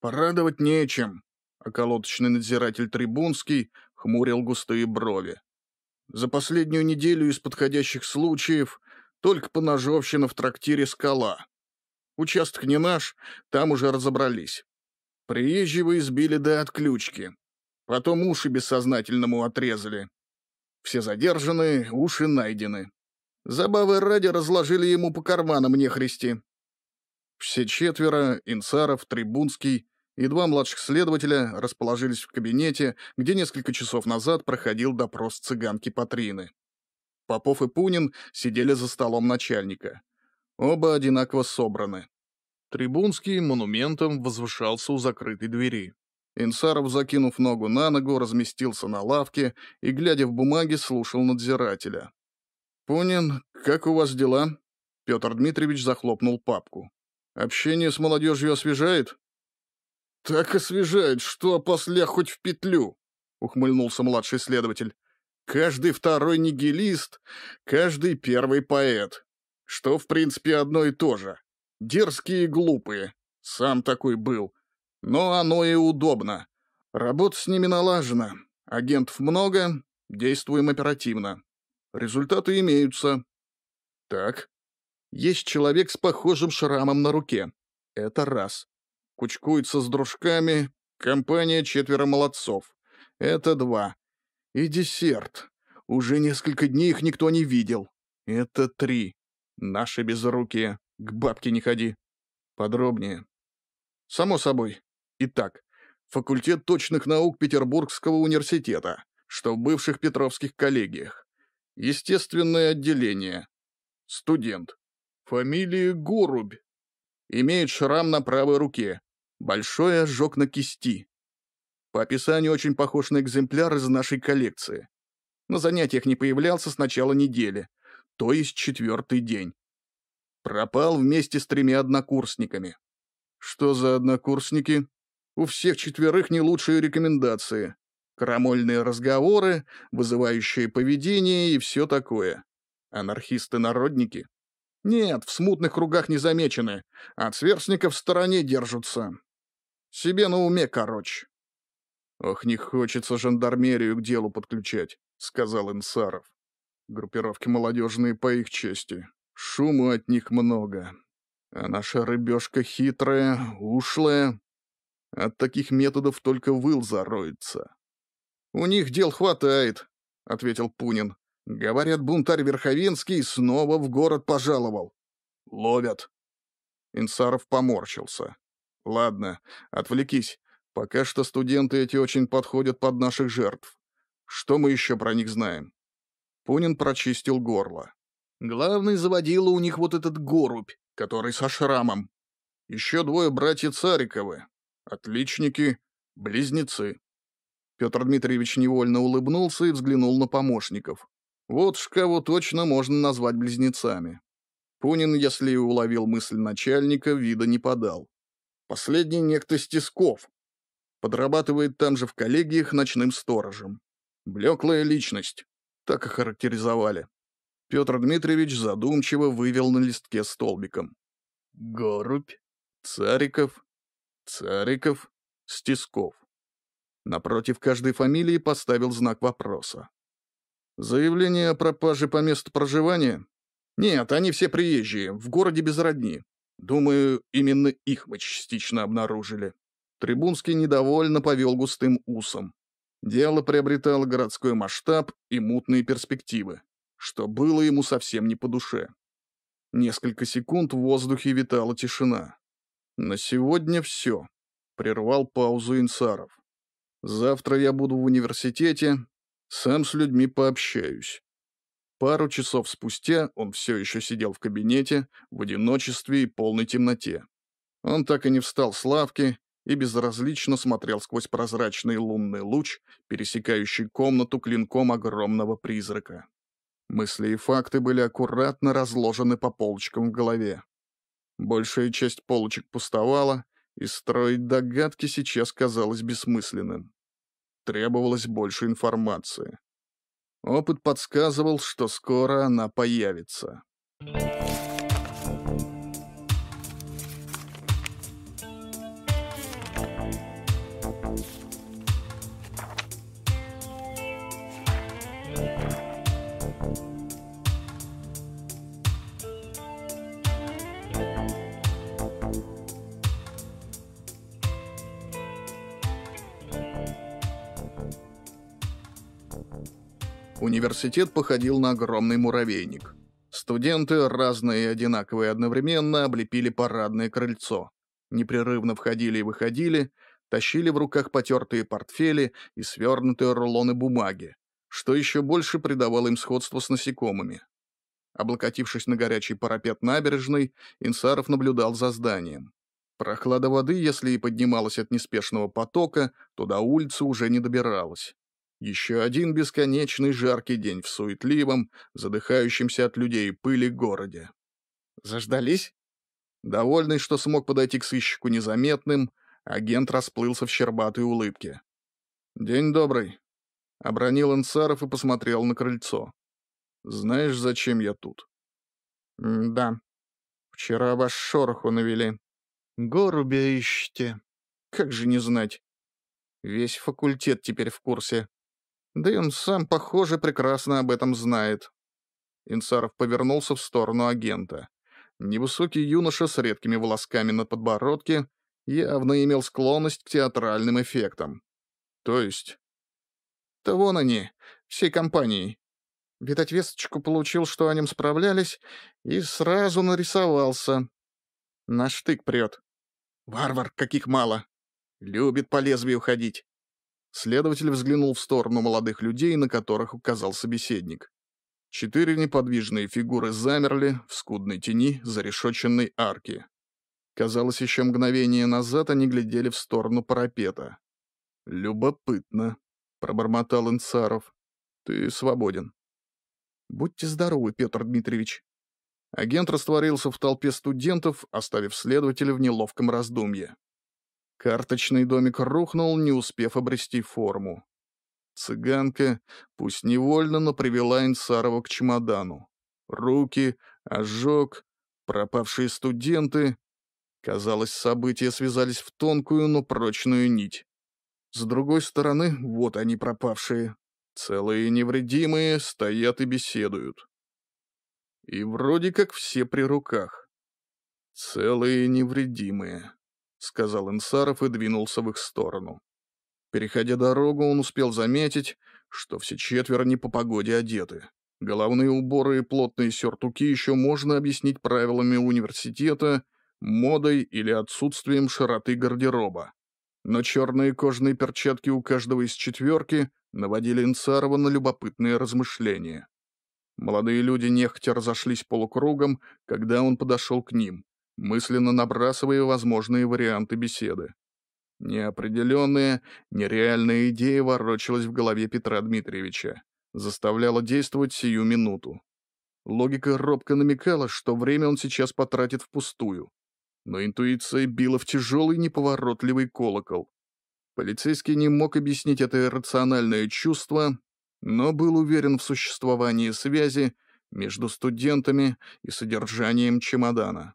Speaker 1: «Порадовать нечем», — околоточный надзиратель Трибунский хмурил густые брови. «За последнюю неделю из подходящих случаев только поножовщина в трактире «Скала». Участок не наш, там уже разобрались. Приезжего избили до отключки. Потом уши бессознательному отрезали. Все задержаны, уши найдены. Забавы ради разложили ему по карманам нехристи. Все четверо, Инсаров, Трибунский и два младших следователя расположились в кабинете, где несколько часов назад проходил допрос цыганки Патрины. Попов и Пунин сидели за столом начальника. Оба одинаково собраны. Трибунский монументом возвышался у закрытой двери. Инсаров, закинув ногу на ногу, разместился на лавке и, глядя в бумаги, слушал надзирателя. «Пунин, как у вас дела?» Петр Дмитриевич захлопнул папку. «Общение с молодежью освежает?» «Так освежает, что после хоть в петлю», — ухмыльнулся младший следователь. «Каждый второй нигилист, каждый первый поэт. Что, в принципе, одно и то же. Дерзкие и глупые. Сам такой был. Но оно и удобно. Работа с ними налажена. Агентов много, действуем оперативно. Результаты имеются. Так. Есть человек с похожим шрамом на руке. Это раз. Кучкуется с дружками. Компания четверо молодцов. Это два. И десерт. Уже несколько дней их никто не видел. Это три. Наши безрукие. К бабке не ходи. Подробнее. Само собой. Итак, факультет точных наук Петербургского университета, что в бывших Петровских коллегиях. Естественное отделение. Студент. Фамилия Горубь. Имеет шрам на правой руке. Большой ожог на кисти. По описанию очень похож на экземпляр из нашей коллекции. На занятиях не появлялся с начала недели, то есть четвертый день. Пропал вместе с тремя однокурсниками. Что за однокурсники? У всех четверых не лучшие рекомендации. Крамольные разговоры, вызывающие поведение и все такое. Анархисты-народники? Нет, в смутных кругах не замечены. От сверстников в стороне держатся. Себе на уме, короче. «Ох, не хочется жандармерию к делу подключать», — сказал Инсаров. «Группировки молодежные по их чести. Шуму от них много. А наша рыбешка хитрая, ушлая. От таких методов только выл зароется. «У них дел хватает», — ответил Пунин. «Говорят, бунтарь Верховенский снова в город пожаловал. Ловят». Инсаров поморщился. «Ладно, отвлекись. Пока что студенты эти очень подходят под наших жертв. Что мы еще про них знаем?» Пунин прочистил горло. Главный заводила у них вот этот горубь, который со шрамом. Еще двое братья Цариковы. Отличники, близнецы. Петр Дмитриевич невольно улыбнулся и взглянул на помощников. Вот ж кого точно можно назвать близнецами. Пунин, если и уловил мысль начальника, вида не подал. Последний некто Стисков. Подрабатывает там же в коллегиях ночным сторожем. Блеклая личность. Так и характеризовали. Петр Дмитриевич задумчиво вывел на листке столбиком. Горубь, Цариков, Цариков, Стисков. Напротив каждой фамилии поставил знак вопроса. Заявление о пропаже по месту проживания? Нет, они все приезжие, в городе без родни. Думаю, именно их мы частично обнаружили. Трибунский недовольно повел густым усом. Дело приобретало городской масштаб и мутные перспективы что было ему совсем не по душе. Несколько секунд в воздухе витала тишина. «На сегодня все», — прервал паузу Инсаров. «Завтра я буду в университете, сам с людьми пообщаюсь». Пару часов спустя он все еще сидел в кабинете, в одиночестве и полной темноте. Он так и не встал с лавки и безразлично смотрел сквозь прозрачный лунный луч, пересекающий комнату клинком огромного призрака. Мысли и факты были аккуратно разложены по полочкам в голове. Большая часть полочек пустовала, и строить догадки сейчас казалось бессмысленным. Требовалось больше информации. Опыт подсказывал, что скоро она появится. Thank you. Университет походил на огромный муравейник. Студенты, разные и одинаковые одновременно, облепили парадное крыльцо. Непрерывно входили и выходили, тащили в руках потертые портфели и свернутые рулоны бумаги, что еще больше придавало им сходство с насекомыми. Облокотившись на горячий парапет набережной, Инсаров наблюдал за зданием. Прохлада воды, если и поднималась от неспешного потока, то до улицы уже не добиралась. Еще один бесконечный жаркий день в суетливом, задыхающемся от людей пыли городе.
Speaker 2: «Заждались?»
Speaker 1: Довольный, что смог подойти к сыщику незаметным, агент расплылся в щербатой улыбке. «День добрый», — обронил Инсаров и посмотрел на крыльцо. «Знаешь, зачем я тут?»
Speaker 2: «Да. Вчера ваш шороху навели. Горубя ищете. Как же не знать? Весь факультет теперь в курсе. Да и он сам, похоже, прекрасно об этом знает.
Speaker 1: Инсаров повернулся в сторону агента. Невысокий юноша с редкими волосками на подбородке явно имел склонность к театральным эффектам. То есть...
Speaker 2: Да вон они, всей компанией. Видать, весточку получил, что о нем справлялись, и сразу нарисовался. На штык прет. Варвар, каких мало. Любит по лезвию ходить.
Speaker 1: Следователь взглянул в сторону молодых людей, на которых указал собеседник. Четыре неподвижные фигуры замерли в скудной тени зарешоченной арки. Казалось, еще мгновение назад они глядели в сторону парапета. «Любопытно», — пробормотал Инцаров. «Ты свободен».
Speaker 2: «Будьте здоровы, Петр Дмитриевич»,
Speaker 1: Агент растворился в толпе студентов, оставив следователя в неловком раздумье. Карточный домик рухнул, не успев обрести форму. Цыганка, пусть невольно, но привела Инсарова к чемодану. Руки, ожог, пропавшие студенты. Казалось, события связались в тонкую, но прочную нить. С другой стороны, вот они пропавшие. Целые невредимые, стоят и беседуют. И вроде как все при руках. Целые невредимые, сказал Инсаров и двинулся в их сторону. Переходя дорогу, он успел заметить, что все четверо не по погоде одеты. Головные уборы и плотные сюртуки еще можно объяснить правилами университета, модой или отсутствием широты гардероба. Но черные кожаные перчатки у каждого из четверки наводили Инсарова на любопытные размышления. Молодые люди нехотя разошлись полукругом, когда он подошел к ним, мысленно набрасывая возможные варианты беседы. Неопределенная, нереальная идея ворочалась в голове Петра Дмитриевича, заставляла действовать сию минуту. Логика робко намекала, что время он сейчас потратит впустую. Но интуиция била в тяжелый неповоротливый колокол. Полицейский не мог объяснить это иррациональное чувство, но был уверен в существовании связи между студентами и содержанием чемодана.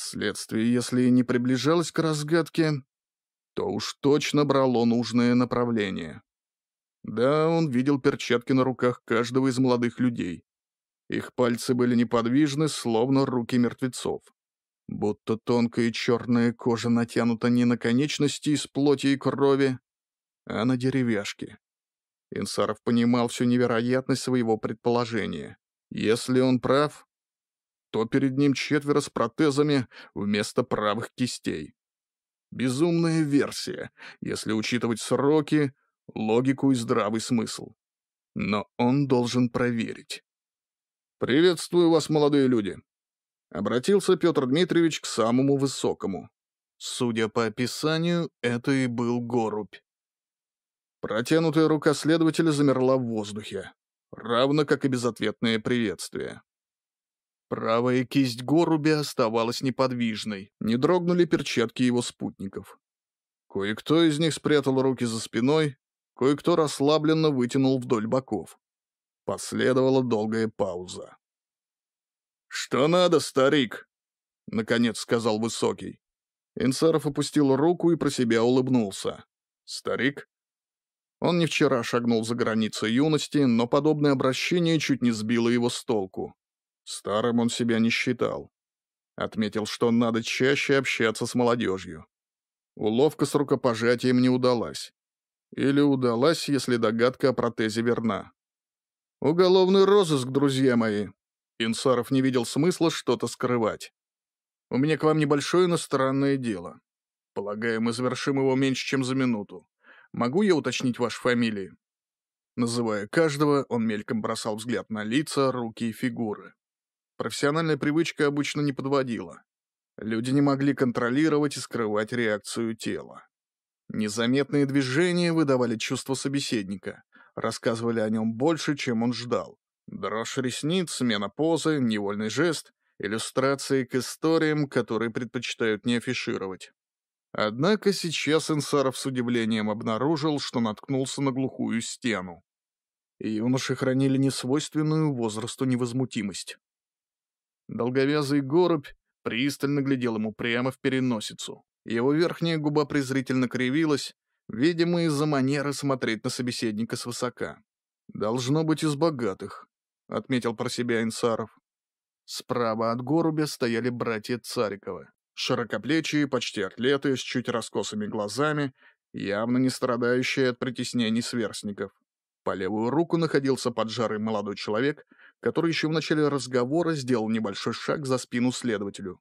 Speaker 1: Следствие, если и не приближалось к разгадке, то уж точно брало нужное направление. Да, он видел перчатки на руках каждого из молодых людей. Их пальцы были неподвижны, словно руки мертвецов. Будто тонкая черная кожа натянута не на конечности из плоти и крови, а на деревяшки. Инсаров понимал всю невероятность своего предположения. Если он прав, то перед ним четверо с протезами вместо правых кистей. Безумная версия, если учитывать сроки, логику и здравый смысл. Но он должен проверить. «Приветствую вас, молодые люди!» Обратился Петр Дмитриевич к самому высокому. Судя по описанию, это и был Горубь. Протянутая рука следователя замерла в воздухе, равно как и безответное приветствие. Правая кисть Горуби оставалась неподвижной, не дрогнули перчатки его спутников. Кое-кто из них спрятал руки за спиной, кое-кто расслабленно вытянул вдоль боков. Последовала долгая пауза. «Что надо, старик?» — наконец сказал Высокий. Инсаров опустил руку и про себя улыбнулся. «Старик?» Он не вчера шагнул за границы юности, но подобное обращение чуть не сбило его с толку. Старым он себя не считал. Отметил, что надо чаще общаться с молодежью. Уловка с рукопожатием не удалась. Или удалась, если догадка о протезе верна. Уголовный розыск, друзья мои. Инсаров не видел смысла что-то скрывать. У меня к вам небольшое, но странное дело. Полагаю, мы завершим его меньше, чем за минуту. Могу я уточнить ваши фамилии?» Называя каждого, он мельком бросал взгляд на лица, руки и фигуры. Профессиональная привычка обычно не подводила. Люди не могли контролировать и скрывать реакцию тела. Незаметные движения выдавали чувство собеседника, рассказывали о нем больше, чем он ждал. Дрожь ресниц, смена позы, невольный жест, иллюстрации к историям, которые предпочитают не афишировать. Однако сейчас Инсаров с удивлением обнаружил, что наткнулся на глухую стену. Юноши хранили несвойственную возрасту невозмутимость. Долговязый горубь пристально глядел ему прямо в переносицу. Его верхняя губа презрительно кривилась, видимо, из-за манеры смотреть на собеседника свысока. «Должно быть из богатых», — отметил про себя Инсаров. Справа от горубя стояли братья Цариковы. Широкоплечие, почти атлеты, с чуть раскосыми глазами, явно не страдающие от притеснений сверстников. По левую руку находился поджарый молодой человек, который еще в начале разговора сделал небольшой шаг за спину следователю.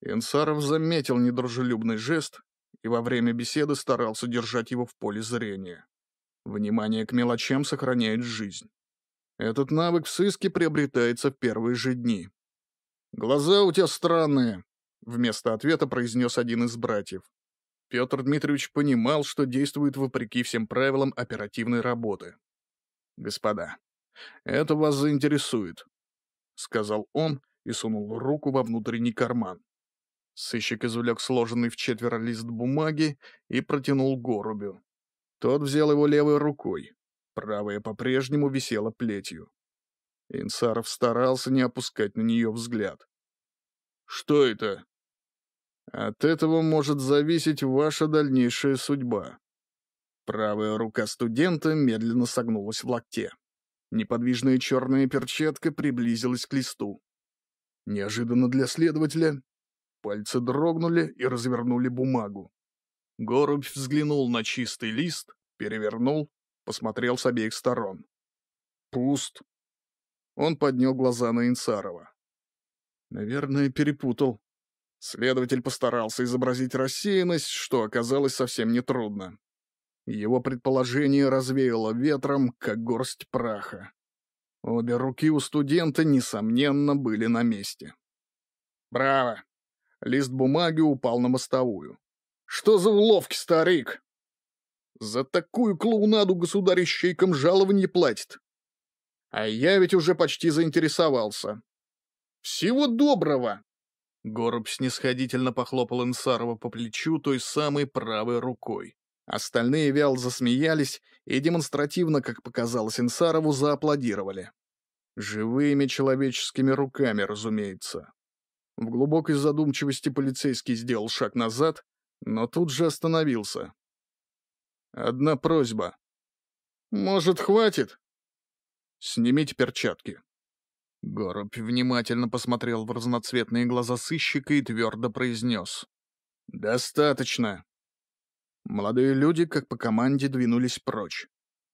Speaker 1: Инсаров заметил недружелюбный жест и во время беседы старался держать его в поле зрения. Внимание к мелочам сохраняет жизнь. Этот навык в сыске приобретается в первые же дни. «Глаза у тебя странные», Вместо ответа произнес один из братьев. Петр Дмитриевич понимал, что действует вопреки всем правилам оперативной работы. «Господа, это вас заинтересует», — сказал он и сунул руку во внутренний карман. Сыщик извлек сложенный в четверо лист бумаги и протянул горубю. Тот взял его левой рукой, правая по-прежнему висела плетью. Инсаров старался не опускать на нее взгляд. «Что это?» От этого может зависеть ваша дальнейшая судьба. Правая рука студента медленно согнулась в локте. Неподвижная черная перчатка приблизилась к листу. Неожиданно для следователя пальцы дрогнули и развернули бумагу. Горубь взглянул на чистый лист, перевернул, посмотрел с обеих сторон. Пуст. Он поднял глаза на Инсарова. Наверное, перепутал. Следователь постарался изобразить рассеянность, что оказалось совсем нетрудно. Его предположение развеяло ветром, как горсть праха. Обе руки у студента, несомненно, были на месте. «Браво!» Лист бумаги упал на мостовую. «Что за уловки, старик?» «За такую клоунаду государь щейкам жалованье платит. А я ведь уже почти заинтересовался. Всего доброго!» Горуб снисходительно похлопал Инсарова по плечу той самой правой рукой. Остальные вял засмеялись и демонстративно, как показалось Инсарову, зааплодировали. Живыми человеческими руками, разумеется. В глубокой задумчивости полицейский сделал шаг назад, но тут же остановился. «Одна просьба. Может, хватит?» «Снимите перчатки», Горубь внимательно посмотрел в разноцветные глаза сыщика и твердо произнес. «Достаточно». Молодые люди, как по команде, двинулись прочь.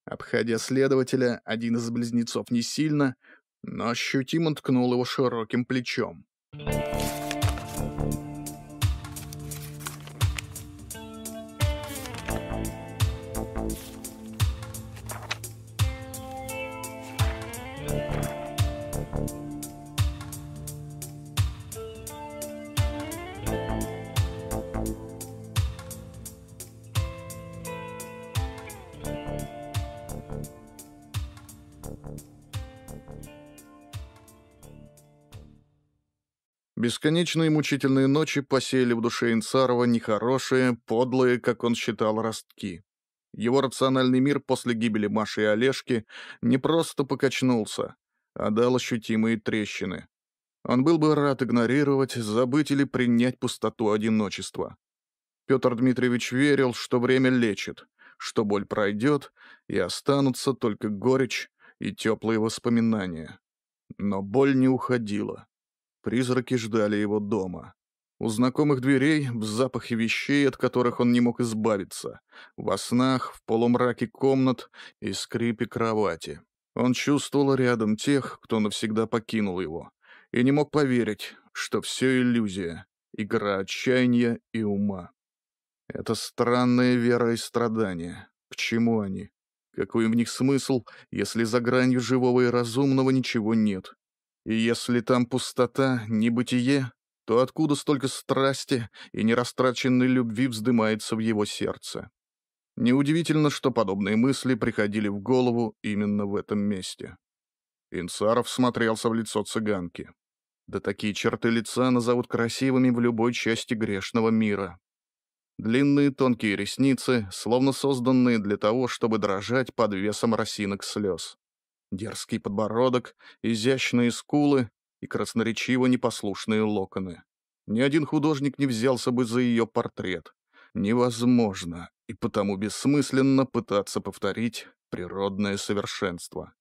Speaker 1: Обходя следователя, один из близнецов не сильно, но ощутимо ткнул его широким плечом. Бесконечные мучительные ночи посеяли в душе Инцарова нехорошие, подлые, как он считал, ростки. Его рациональный мир после гибели Маши и Олежки не просто покачнулся, а дал ощутимые трещины. Он был бы рад игнорировать, забыть или принять пустоту одиночества. Петр Дмитриевич верил, что время лечит, что боль пройдет, и останутся только горечь и теплые воспоминания. Но боль не уходила. Призраки ждали его дома. У знакомых дверей, в запахе вещей, от которых он не мог избавиться, во снах, в полумраке комнат и скрипе кровати. Он чувствовал рядом тех, кто навсегда покинул его, и не мог поверить, что все иллюзия, игра отчаяния и ума. Это странная вера и страдания. К чему они? Какой в них смысл, если за гранью живого и разумного ничего нет? И если там пустота, небытие, то откуда столько страсти и нерастраченной любви вздымается в его сердце? Неудивительно, что подобные мысли приходили в голову именно в этом месте. Инсаров смотрелся в лицо цыганки. Да такие черты лица назовут красивыми в любой части грешного мира. Длинные тонкие ресницы, словно созданные для того, чтобы дрожать под весом росинок слез. Дерзкий подбородок, изящные скулы и красноречиво непослушные локоны. Ни один художник не взялся бы за ее портрет. Невозможно, и потому бессмысленно пытаться повторить природное совершенство.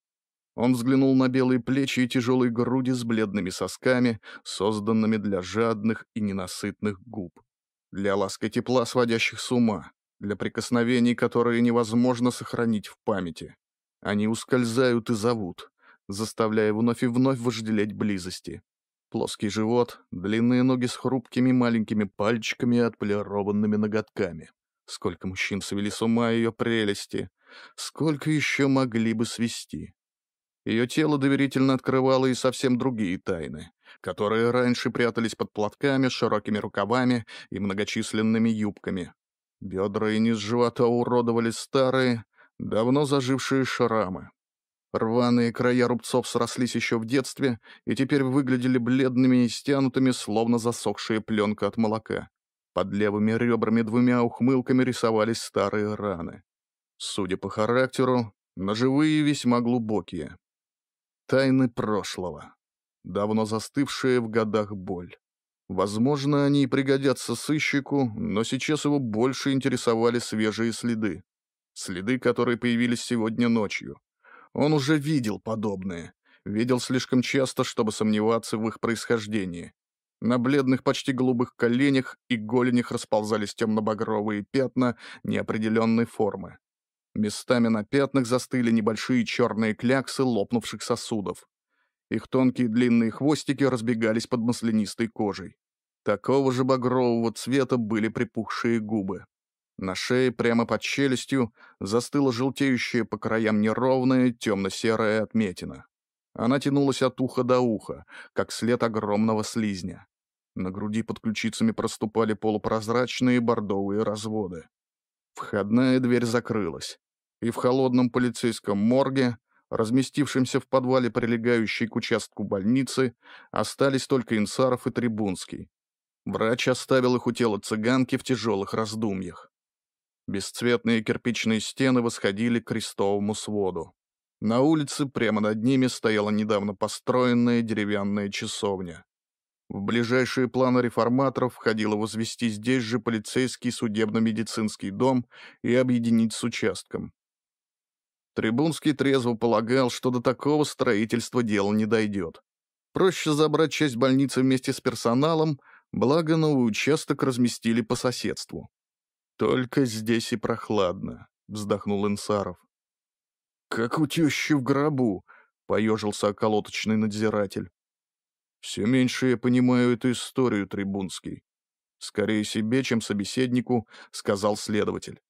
Speaker 1: Он взглянул на белые плечи и тяжелые груди с бледными сосками, созданными для жадных и ненасытных губ для ласки тепла, сводящих с ума, для прикосновений, которые невозможно сохранить в памяти. Они ускользают и зовут, заставляя вновь и вновь вожделеть близости. Плоский живот, длинные ноги с хрупкими маленькими пальчиками и отполированными ноготками. Сколько мужчин свели с ума ее прелести, сколько еще могли бы свести. Ее тело доверительно открывало и совсем другие тайны, которые раньше прятались под платками, широкими рукавами и многочисленными юбками. Бедра и низ живота уродовали старые, давно зажившие шрамы. Рваные края рубцов срослись еще в детстве и теперь выглядели бледными и стянутыми, словно засохшая пленка от молока. Под левыми ребрами двумя ухмылками рисовались старые раны. Судя по характеру, ножевые весьма глубокие. Тайны прошлого давно застывшая в годах боль. Возможно, они и пригодятся сыщику, но сейчас его больше интересовали свежие следы. Следы, которые появились сегодня ночью. Он уже видел подобные. Видел слишком часто, чтобы сомневаться в их происхождении. На бледных, почти голубых коленях и голенях расползались темно-багровые пятна неопределенной формы. Местами на пятнах застыли небольшие черные кляксы лопнувших сосудов. Их тонкие длинные хвостики разбегались под маслянистой кожей. Такого же багрового цвета были припухшие губы. На шее, прямо под челюстью, застыла желтеющая по краям неровная темно-серая отметина. Она тянулась от уха до уха, как след огромного слизня. На груди под ключицами проступали полупрозрачные бордовые разводы. Входная дверь закрылась, и в холодном полицейском морге разместившимся в подвале, прилегающей к участку больницы, остались только Инсаров и Трибунский. Врач оставил их у тела цыганки в тяжелых раздумьях. Бесцветные кирпичные стены восходили к крестовому своду. На улице прямо над ними стояла недавно построенная деревянная часовня. В ближайшие планы реформаторов входило возвести здесь же полицейский судебно-медицинский дом и объединить с участком. Трибунский трезво полагал, что до такого строительства дело не дойдет. Проще забрать часть больницы вместе с персоналом, благо новый участок разместили по соседству. «Только здесь и прохладно», — вздохнул Инсаров. «Как у тещи в гробу», — поежился околоточный надзиратель. «Все меньше я понимаю эту историю, Трибунский. Скорее себе, чем собеседнику», — сказал следователь.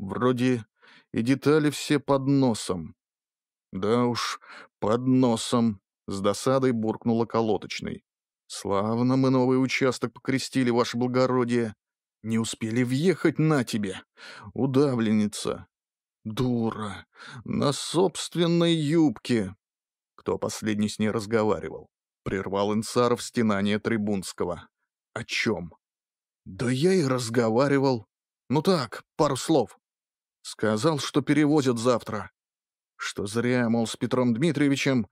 Speaker 1: «Вроде и детали все под носом. Да уж, под носом, с досадой буркнула колоточный. Славно мы новый участок покрестили, ваше благородие. Не успели въехать на тебе, удавленница. Дура, на собственной юбке. Кто последний с ней разговаривал? Прервал Инсаров стенание Трибунского. О чем? Да я и разговаривал. Ну так, пару слов. Сказал, что перевозят завтра. Что зря, мол, с Петром Дмитриевичем,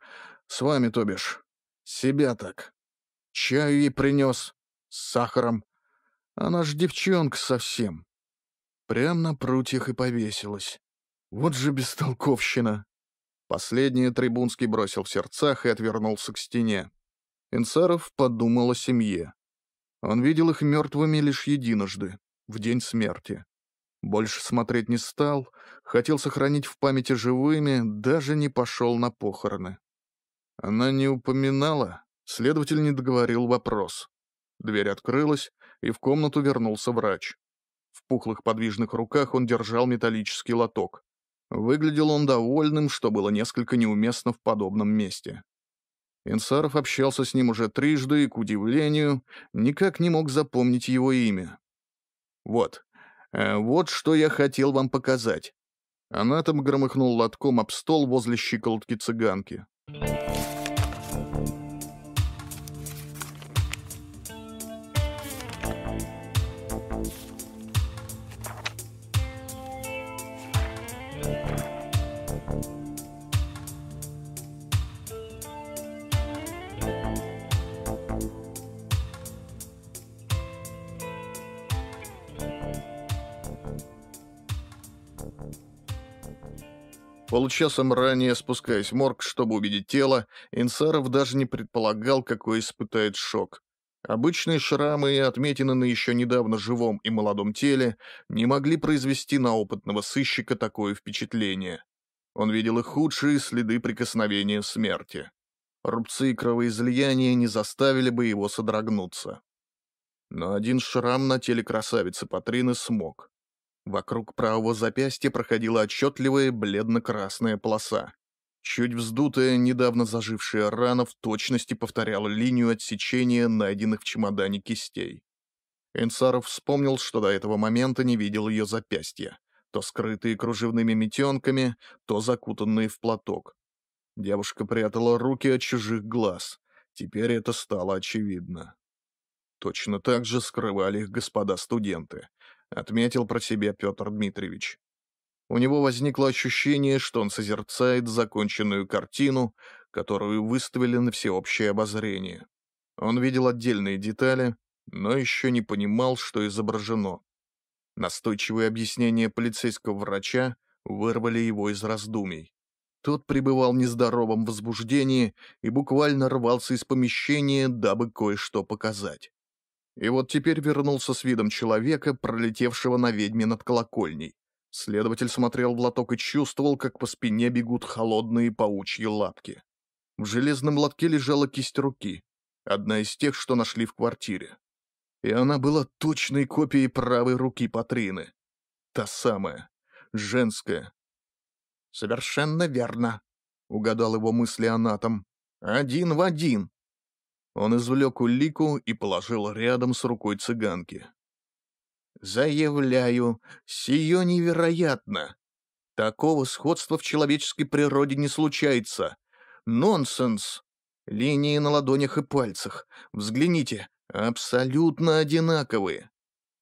Speaker 1: с вами, то бишь. Себя так. Чаю ей принес, с сахаром. Она ж девчонка совсем. Прям на прутьях и повесилась. Вот же бестолковщина. Последнее Трибунский бросил в сердцах и отвернулся к стене. Инсаров подумал о семье. Он видел их мертвыми лишь единожды, в день смерти. Больше смотреть не стал, хотел сохранить в памяти живыми, даже не пошел на похороны. Она не упоминала, следователь не договорил вопрос. Дверь открылась, и в комнату вернулся врач. В пухлых подвижных руках он держал металлический лоток. Выглядел он довольным, что было несколько неуместно в подобном месте. Инсаров общался с ним уже трижды и, к удивлению, никак не мог запомнить его имя. «Вот, э, вот что я хотел вам показать». Анатом громыхнул лотком об стол возле щиколотки цыганки. Полчасом ранее, спускаясь в морг, чтобы увидеть тело, Инсаров даже не предполагал, какой испытает шок. Обычные шрамы и отметины на еще недавно живом и молодом теле не могли произвести на опытного сыщика такое впечатление. Он видел и худшие следы прикосновения смерти. Рубцы и кровоизлияния не заставили бы его содрогнуться. Но один шрам на теле красавицы Патрины смог. Вокруг правого запястья проходила отчетливая бледно-красная полоса. Чуть вздутая, недавно зажившая рана в точности повторяла линию отсечения найденных в чемодане кистей. Энсаров вспомнил, что до этого момента не видел ее запястья, то скрытые кружевными метенками, то закутанные в платок. Девушка прятала руки от чужих глаз. Теперь это стало очевидно. Точно так же скрывали их господа студенты, отметил про себя Петр Дмитриевич. У него возникло ощущение, что он созерцает законченную картину, которую выставили на всеобщее обозрение. Он видел отдельные детали, но еще не понимал, что изображено. Настойчивые объяснения полицейского врача вырвали его из раздумий. Тот пребывал в нездоровом возбуждении и буквально рвался из помещения, дабы кое-что показать. И вот теперь вернулся с видом человека, пролетевшего на ведьме над колокольней. Следователь смотрел в лоток и чувствовал, как по спине бегут холодные паучьи лапки. В железном лотке лежала кисть руки, одна из тех, что нашли в квартире. И она была точной копией правой руки Патрины. Та самая, женская. «Совершенно верно», — угадал его мысли анатом. «Один в один. Он извлек улику и положил рядом с рукой цыганки. «Заявляю, сие невероятно! Такого сходства в человеческой природе не случается. Нонсенс! Линии на ладонях и пальцах, взгляните, абсолютно одинаковые.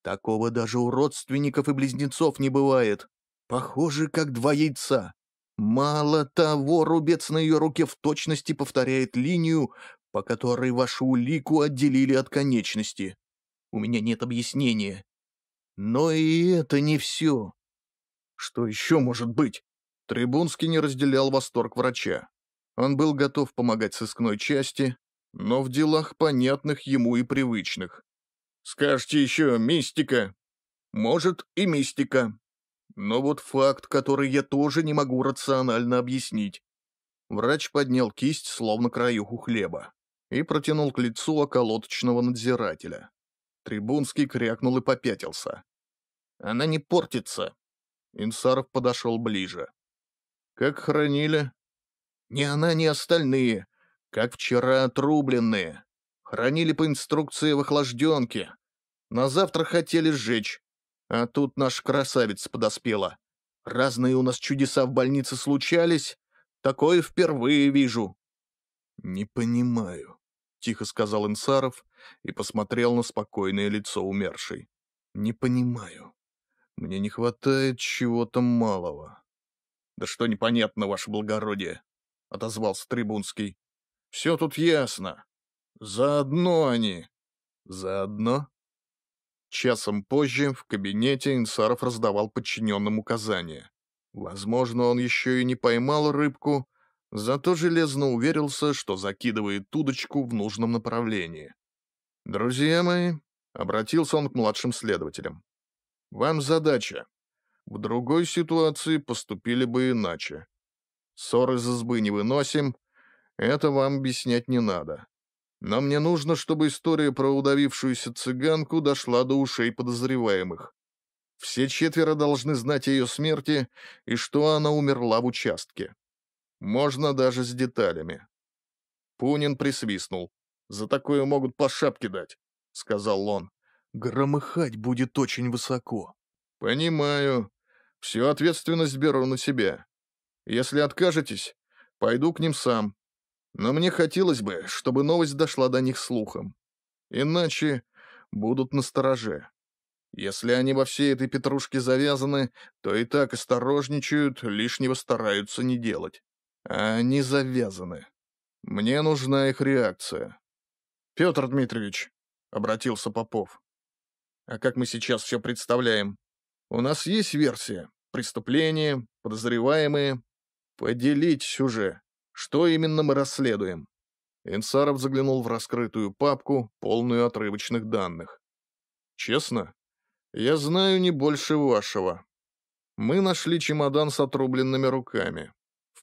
Speaker 1: Такого даже у родственников и близнецов не бывает. Похожи, как два яйца. Мало того, рубец на ее руке в точности повторяет линию, по которой вашу улику отделили от конечности. У меня нет объяснения. Но и это не все. Что еще может быть? Трибунский не разделял восторг врача. Он был готов помогать сыскной части, но в делах понятных ему и привычных. Скажете еще мистика? Может, и мистика. Но вот факт, который я тоже не могу рационально объяснить. Врач поднял кисть, словно краюху хлеба и протянул к лицу околоточного надзирателя. Трибунский крякнул и попятился. «Она не портится!» Инсаров подошел ближе. «Как хранили?» «Ни она, ни остальные. Как вчера отрубленные. Хранили по инструкции в охлажденке. На завтра хотели сжечь. А тут наш красавец подоспела. Разные у нас чудеса в больнице случались. Такое впервые вижу». «Не понимаю», — тихо сказал Инсаров и посмотрел на спокойное лицо умершей. «Не понимаю. Мне не хватает чего-то малого». «Да что непонятно, ваше благородие», — отозвался Трибунский. «Все тут ясно. Заодно они». «Заодно?» Часом позже в кабинете Инсаров раздавал подчиненным указания. Возможно, он еще и не поймал рыбку, Зато железно уверился, что закидывает удочку в нужном направлении. «Друзья мои», — обратился он к младшим следователям, — «вам задача В другой ситуации поступили бы иначе. Ссоры из избы не выносим, это вам объяснять не надо. Но мне нужно, чтобы история про удавившуюся цыганку дошла до ушей подозреваемых. Все четверо должны знать о ее смерти и что она умерла в участке. Можно даже с деталями. Пунин присвистнул. «За такое могут по шапке дать», — сказал он. «Громыхать будет очень высоко». «Понимаю. Всю ответственность беру на себя. Если откажетесь, пойду к ним сам. Но мне хотелось бы, чтобы новость дошла до них слухом. Иначе будут настороже. Если они во всей этой петрушке завязаны, то и так осторожничают, лишнего стараются не делать. А они завязаны. Мне нужна их реакция. «Петр Дмитриевич», — обратился Попов, — «а как мы сейчас все представляем? У нас есть версия. Преступления, подозреваемые. Поделитесь уже. Что именно мы расследуем?» Инсаров заглянул в раскрытую папку, полную отрывочных данных. «Честно, я знаю не больше вашего. Мы нашли чемодан с отрубленными руками.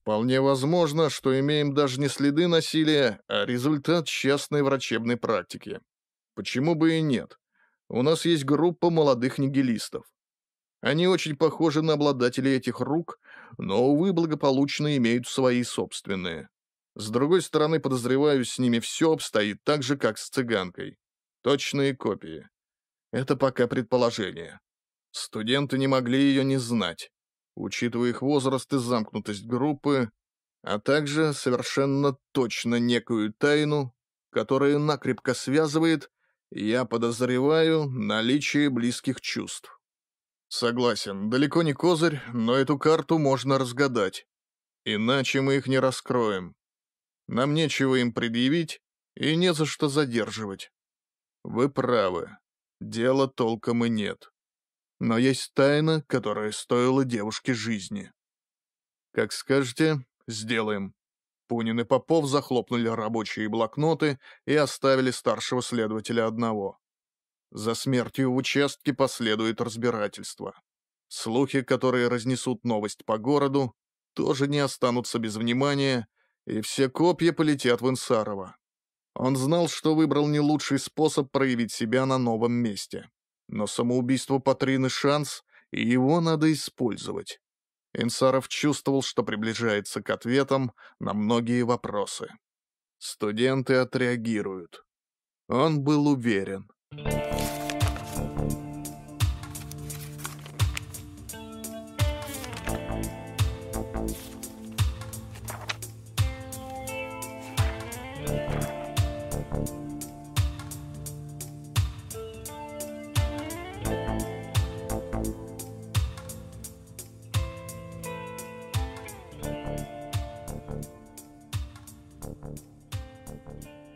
Speaker 1: Вполне возможно, что имеем даже не следы насилия, а результат частной врачебной практики. Почему бы и нет? У нас есть группа молодых нигилистов. Они очень похожи на обладателей этих рук, но, увы, благополучно имеют свои собственные. С другой стороны, подозреваю, с ними все обстоит так же, как с цыганкой. Точные копии. Это пока предположение. Студенты не могли ее не знать, учитывая их возраст и замкнутость группы, а также совершенно точно некую тайну, которая накрепко связывает, я подозреваю, наличие близких чувств. Согласен, далеко не козырь, но эту карту можно разгадать. Иначе мы их не раскроем. Нам нечего им предъявить и не за что задерживать. Вы правы. Дела толком и нет. Но есть тайна, которая стоила девушке жизни. Как скажете, сделаем. Пунин и Попов захлопнули рабочие блокноты и оставили старшего следователя одного. За смертью в участке последует разбирательство. Слухи, которые разнесут новость по городу, тоже не останутся без внимания, и все копья полетят в Инсарова. Он знал, что выбрал не лучший способ проявить себя на новом месте. Но самоубийство Патрины — шанс, и его надо использовать. Инсаров чувствовал, что приближается к ответам на многие вопросы. Студенты отреагируют. Он был уверен.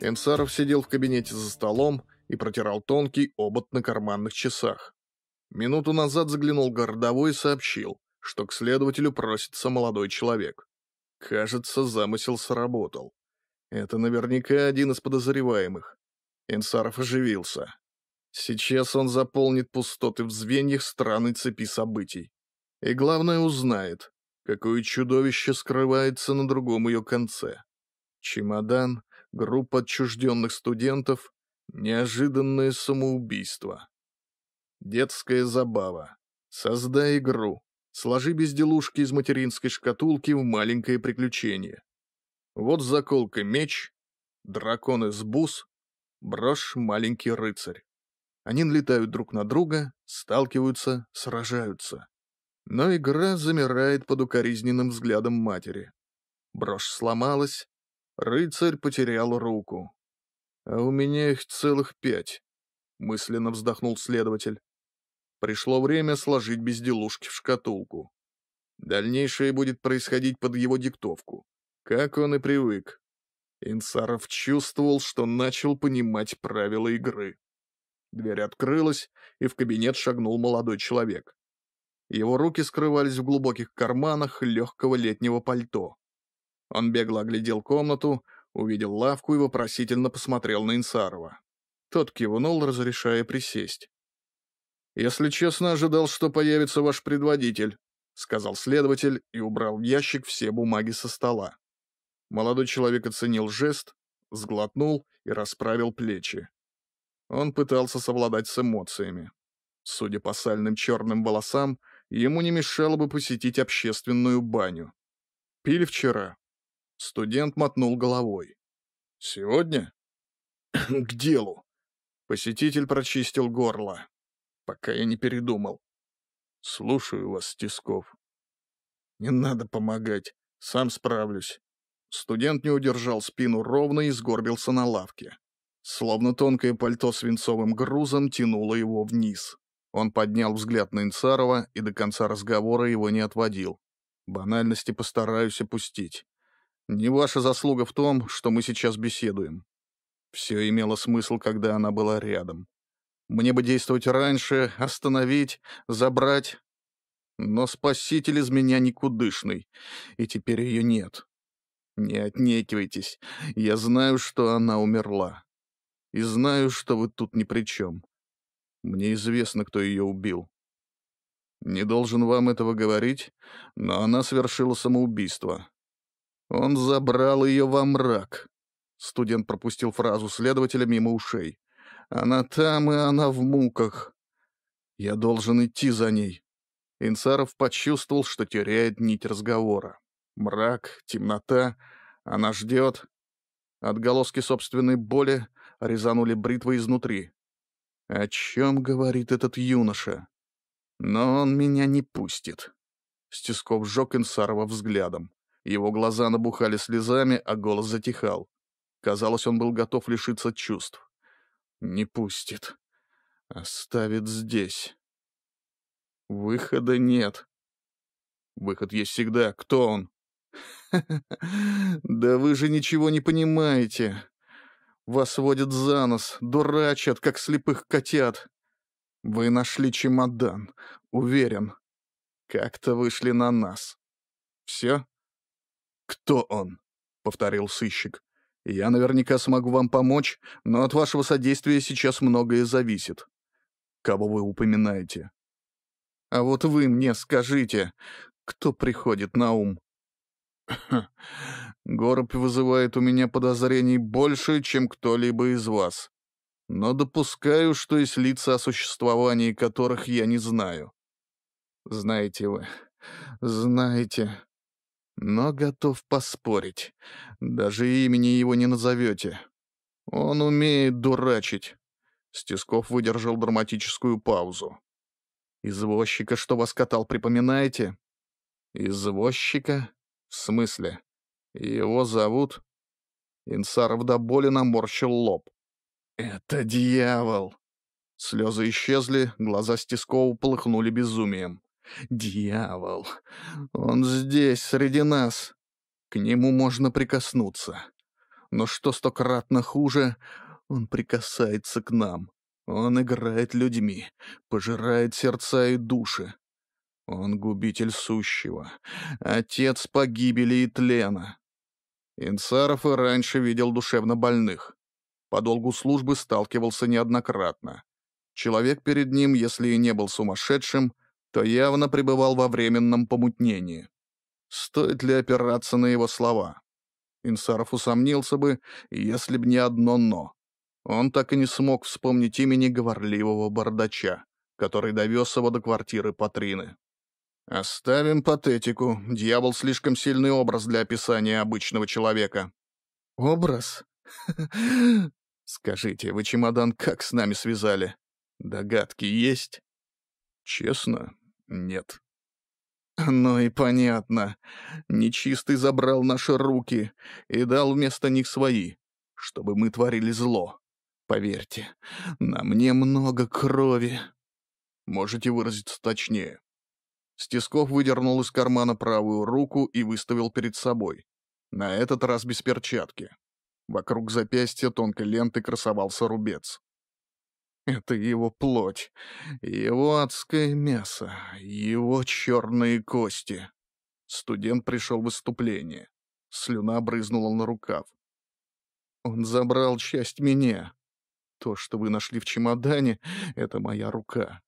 Speaker 1: Инсаров сидел в кабинете за столом и протирал тонкий обод на карманных часах. Минуту назад заглянул городовой и сообщил, что к следователю просится молодой человек. Кажется, замысел сработал. Это наверняка один из подозреваемых. Инсаров оживился. Сейчас он заполнит пустоты в звеньях странной цепи событий. И главное узнает, какое чудовище скрывается на другом ее конце. Чемодан, группа отчужденных студентов, неожиданное самоубийство. Детская забава. Создай игру. Сложи безделушки из материнской шкатулки в маленькое приключение. Вот заколка меч, дракон из бус, брошь маленький рыцарь. Они налетают друг на друга, сталкиваются, сражаются. Но игра замирает под укоризненным взглядом матери. Брошь сломалась, Рыцарь потерял руку. «А у меня их целых пять», — мысленно вздохнул следователь. Пришло время сложить безделушки в шкатулку. Дальнейшее будет происходить под его диктовку, как он и привык. Инсаров чувствовал, что начал понимать правила игры. Дверь открылась, и в кабинет шагнул молодой человек. Его руки скрывались в глубоких карманах легкого летнего пальто. Он бегло оглядел комнату, увидел лавку и вопросительно посмотрел на Инсарова. Тот кивнул, разрешая присесть. «Если честно, ожидал, что появится ваш предводитель», — сказал следователь и убрал в ящик все бумаги со стола. Молодой человек оценил жест, сглотнул и расправил плечи. Он пытался совладать с эмоциями. Судя по сальным черным волосам, ему не мешало бы посетить общественную баню. Пили вчера. Студент мотнул головой. «Сегодня?» «К делу». Посетитель прочистил горло, пока я не передумал. «Слушаю вас, Тисков». «Не надо помогать, сам справлюсь». Студент не удержал спину ровно и сгорбился на лавке. Словно тонкое пальто свинцовым грузом тянуло его вниз. Он поднял взгляд на Инцарова и до конца разговора его не отводил. Банальности постараюсь опустить. Не ваша заслуга в том, что мы сейчас беседуем. Все имело смысл, когда она была рядом. Мне бы действовать раньше, остановить, забрать. Но спаситель из меня никудышный, и теперь ее нет. Не отнекивайтесь, я знаю, что она умерла. И знаю, что вы тут ни при чем. Мне известно, кто ее убил. Не должен вам этого говорить, но она совершила самоубийство. Он забрал ее во мрак. Студент пропустил фразу следователя мимо ушей. Она там, и она в муках. Я должен идти за ней. Инсаров почувствовал, что теряет нить разговора. Мрак, темнота, она ждет. Отголоски собственной боли резанули бритвой изнутри. О чем говорит этот юноша? Но он меня не пустит. Стисков сжег Инсарова взглядом. Его глаза набухали слезами, а голос затихал. Казалось, он был готов лишиться чувств. Не пустит. Оставит здесь. Выхода нет. Выход есть всегда. Кто он? Да вы же ничего не понимаете. Вас водят за нос, дурачат, как слепых котят. Вы нашли чемодан, уверен. Как-то вышли на нас. Все? Кто он? Повторил сыщик. Я наверняка смогу вам помочь, но от вашего содействия сейчас многое зависит. Кого вы упоминаете? А вот вы мне скажите, кто приходит на ум? Горб вызывает у меня подозрений больше, чем кто-либо из вас. Но допускаю, что есть лица, о существовании которых я не знаю. Знаете вы, знаете. Но готов поспорить. Даже имени его не назовете. Он умеет дурачить. Стисков выдержал драматическую паузу. «Извозчика, что вас катал, припоминаете?» «Извозчика? В смысле? Его зовут?» Инсаров до боли наморщил лоб. «Это дьявол!» Слезы исчезли, глаза Стискова полыхнули безумием. «Дьявол! Он здесь, среди нас! К нему можно прикоснуться. Но что стократно хуже, он прикасается к нам. Он играет людьми, пожирает сердца и души. Он губитель сущего, отец погибели и тлена. Инсаров и раньше видел душевно больных. По долгу службы сталкивался неоднократно. Человек перед ним, если и не был сумасшедшим, то явно пребывал во временном помутнении. Стоит ли опираться на его слова? Инсаров усомнился бы, если б не одно «но». Он так и не смог вспомнить имени говорливого бардача, который довез его до квартиры Патрины. Оставим патетику. Дьявол слишком сильный образ для описания обычного человека. Образ? (laughs) Скажите, вы чемодан как с нами связали? Догадки есть? Честно, нет. Ну и понятно. Нечистый забрал наши руки и дал вместо них свои, чтобы мы творили зло. Поверьте, на мне много крови. Можете выразиться точнее. Стисков выдернул из кармана правую руку и выставил перед собой. На этот раз без перчатки. Вокруг запястья тонкой ленты красовался рубец. Это его плоть, его адское мясо, его черные кости. Студент пришел в выступление. Слюна брызнула на рукав. Он забрал часть меня. То, что вы нашли в чемодане, — это моя рука.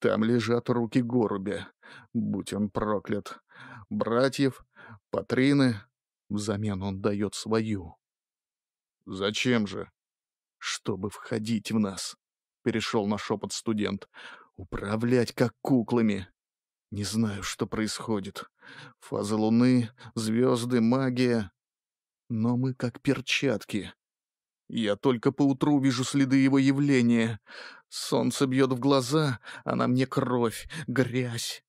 Speaker 1: Там лежат руки Горубя, будь он проклят. Братьев, Патрины, взамен он дает свою. Зачем же? Чтобы входить в нас, перешел на шепот студент. Управлять как куклами. Не знаю, что происходит. Фазы Луны, звезды, магия. Но мы как перчатки. Я только поутру вижу следы его явления. Солнце бьет в глаза, а на мне кровь, грязь.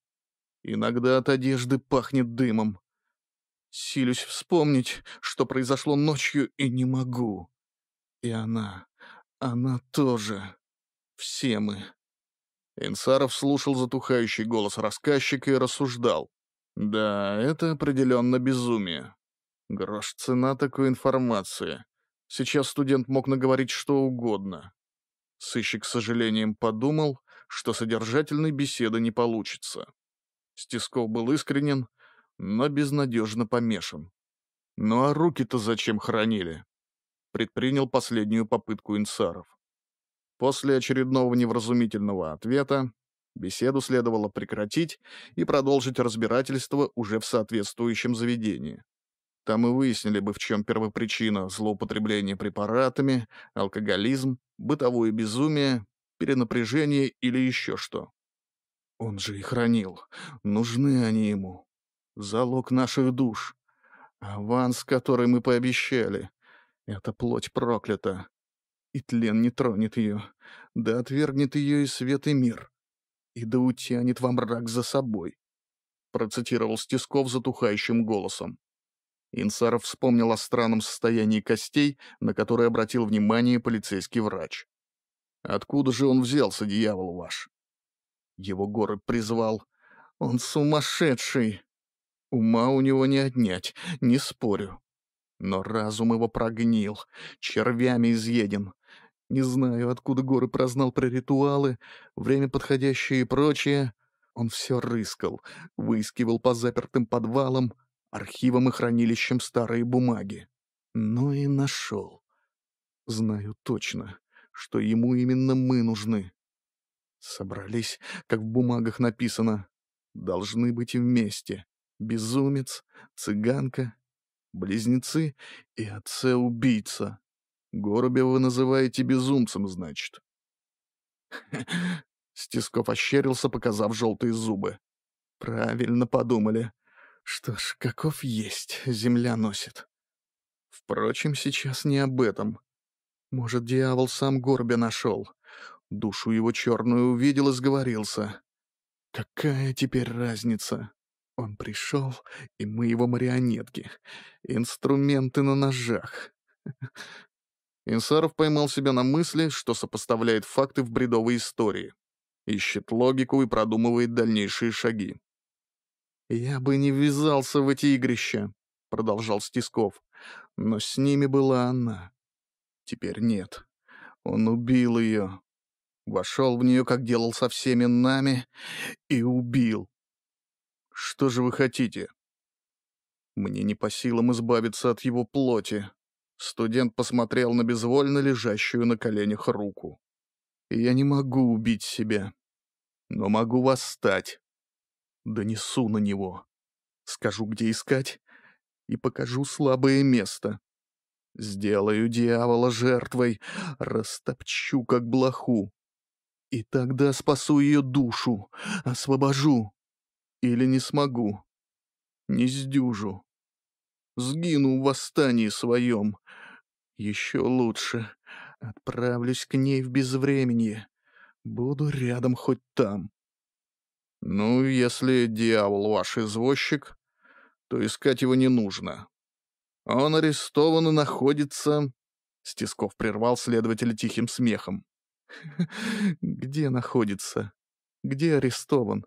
Speaker 1: Иногда от одежды пахнет дымом. Силюсь вспомнить, что произошло ночью, и не могу. И она, она тоже. Все мы. Инсаров слушал затухающий голос рассказчика и рассуждал. Да, это определенно безумие. Грош цена такой информации. Сейчас студент мог наговорить что угодно. Сыщик с сожалением подумал, что содержательной беседы не получится. Стисков был искренен, но безнадежно помешан. Ну а руки-то зачем хранили? Предпринял последнюю попытку инсаров. После очередного невразумительного ответа беседу следовало прекратить и продолжить разбирательство уже в соответствующем заведении. Там и выяснили бы, в чем первопричина злоупотребления препаратами, алкоголизм, бытовое безумие, перенапряжение или еще что. Он же и хранил. Нужны они ему. Залог наших душ. Аванс, который мы пообещали. Это плоть проклята. И тлен не тронет ее. Да отвергнет ее и свет, и мир. И да утянет во мрак за собой. Процитировал Стисков затухающим голосом. Инсаров вспомнил о странном состоянии костей, на которое обратил внимание полицейский врач. «Откуда же он взялся, дьявол ваш?» Его город призвал. «Он сумасшедший!» Ума у него не отнять, не спорю. Но разум его прогнил, червями изъеден. Не знаю, откуда горы прознал про ритуалы, время подходящее и прочее. Он все рыскал, выискивал по запертым подвалам, архивам и хранилищам старые бумаги. Но и нашел. Знаю точно, что ему именно мы нужны. Собрались, как в бумагах написано. Должны быть вместе. Безумец, цыганка, близнецы и отца-убийца. Горобева вы называете безумцем, значит. (laughs) Стисков ощерился, показав желтые зубы. Правильно подумали. Что ж, каков есть, земля носит. Впрочем, сейчас не об этом. Может, дьявол сам Горбя нашел. Душу его черную увидел и сговорился. Какая теперь разница? Он пришел, и мы его марионетки. Инструменты на ножах. (laughs) Инсаров поймал себя на мысли, что сопоставляет факты в бредовой истории. Ищет логику и продумывает дальнейшие шаги. «Я бы не ввязался в эти игрища», — продолжал Стисков. «Но с ними была она. Теперь нет. Он убил ее. Вошел в нее, как делал со всеми нами, и убил. Что же вы хотите?» Мне не по силам избавиться от его плоти. Студент посмотрел на безвольно лежащую на коленях руку. «Я не могу убить себя, но могу восстать. Донесу на него. Скажу, где искать, и покажу слабое место. Сделаю дьявола жертвой, растопчу, как блоху. И тогда спасу ее душу, освобожу. Или не смогу. Не сдюжу. Сгину в восстании своем. Еще лучше. Отправлюсь к ней в безвременье. Буду рядом хоть там. «Ну, если дьявол ваш извозчик, то искать его не нужно. Он арестован и находится...» Стисков прервал следователя тихим смехом. (laughs) «Где находится? Где арестован?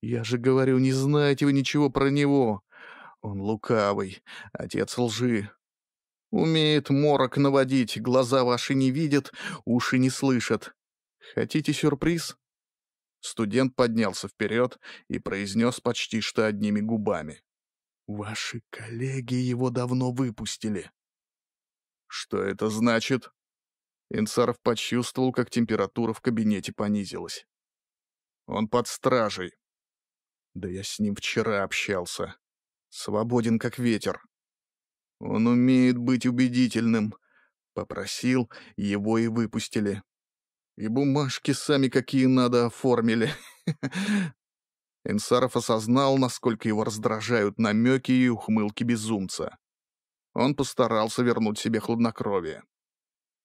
Speaker 1: Я же говорю, не знаете вы ничего про него. Он лукавый, отец лжи. Умеет морок наводить, глаза ваши не видят, уши не слышат. Хотите сюрприз?» Студент поднялся вперед и произнес почти что одними губами. «Ваши коллеги его давно выпустили». «Что это значит?» Инцаров почувствовал, как температура в кабинете понизилась. Он под стражей. Да я с ним вчера общался. Свободен, как ветер. Он умеет быть убедительным. Попросил, его и выпустили. И бумажки сами какие надо оформили. (laughs) Инсаров осознал, насколько его раздражают намеки и ухмылки безумца. Он постарался вернуть себе хладнокровие.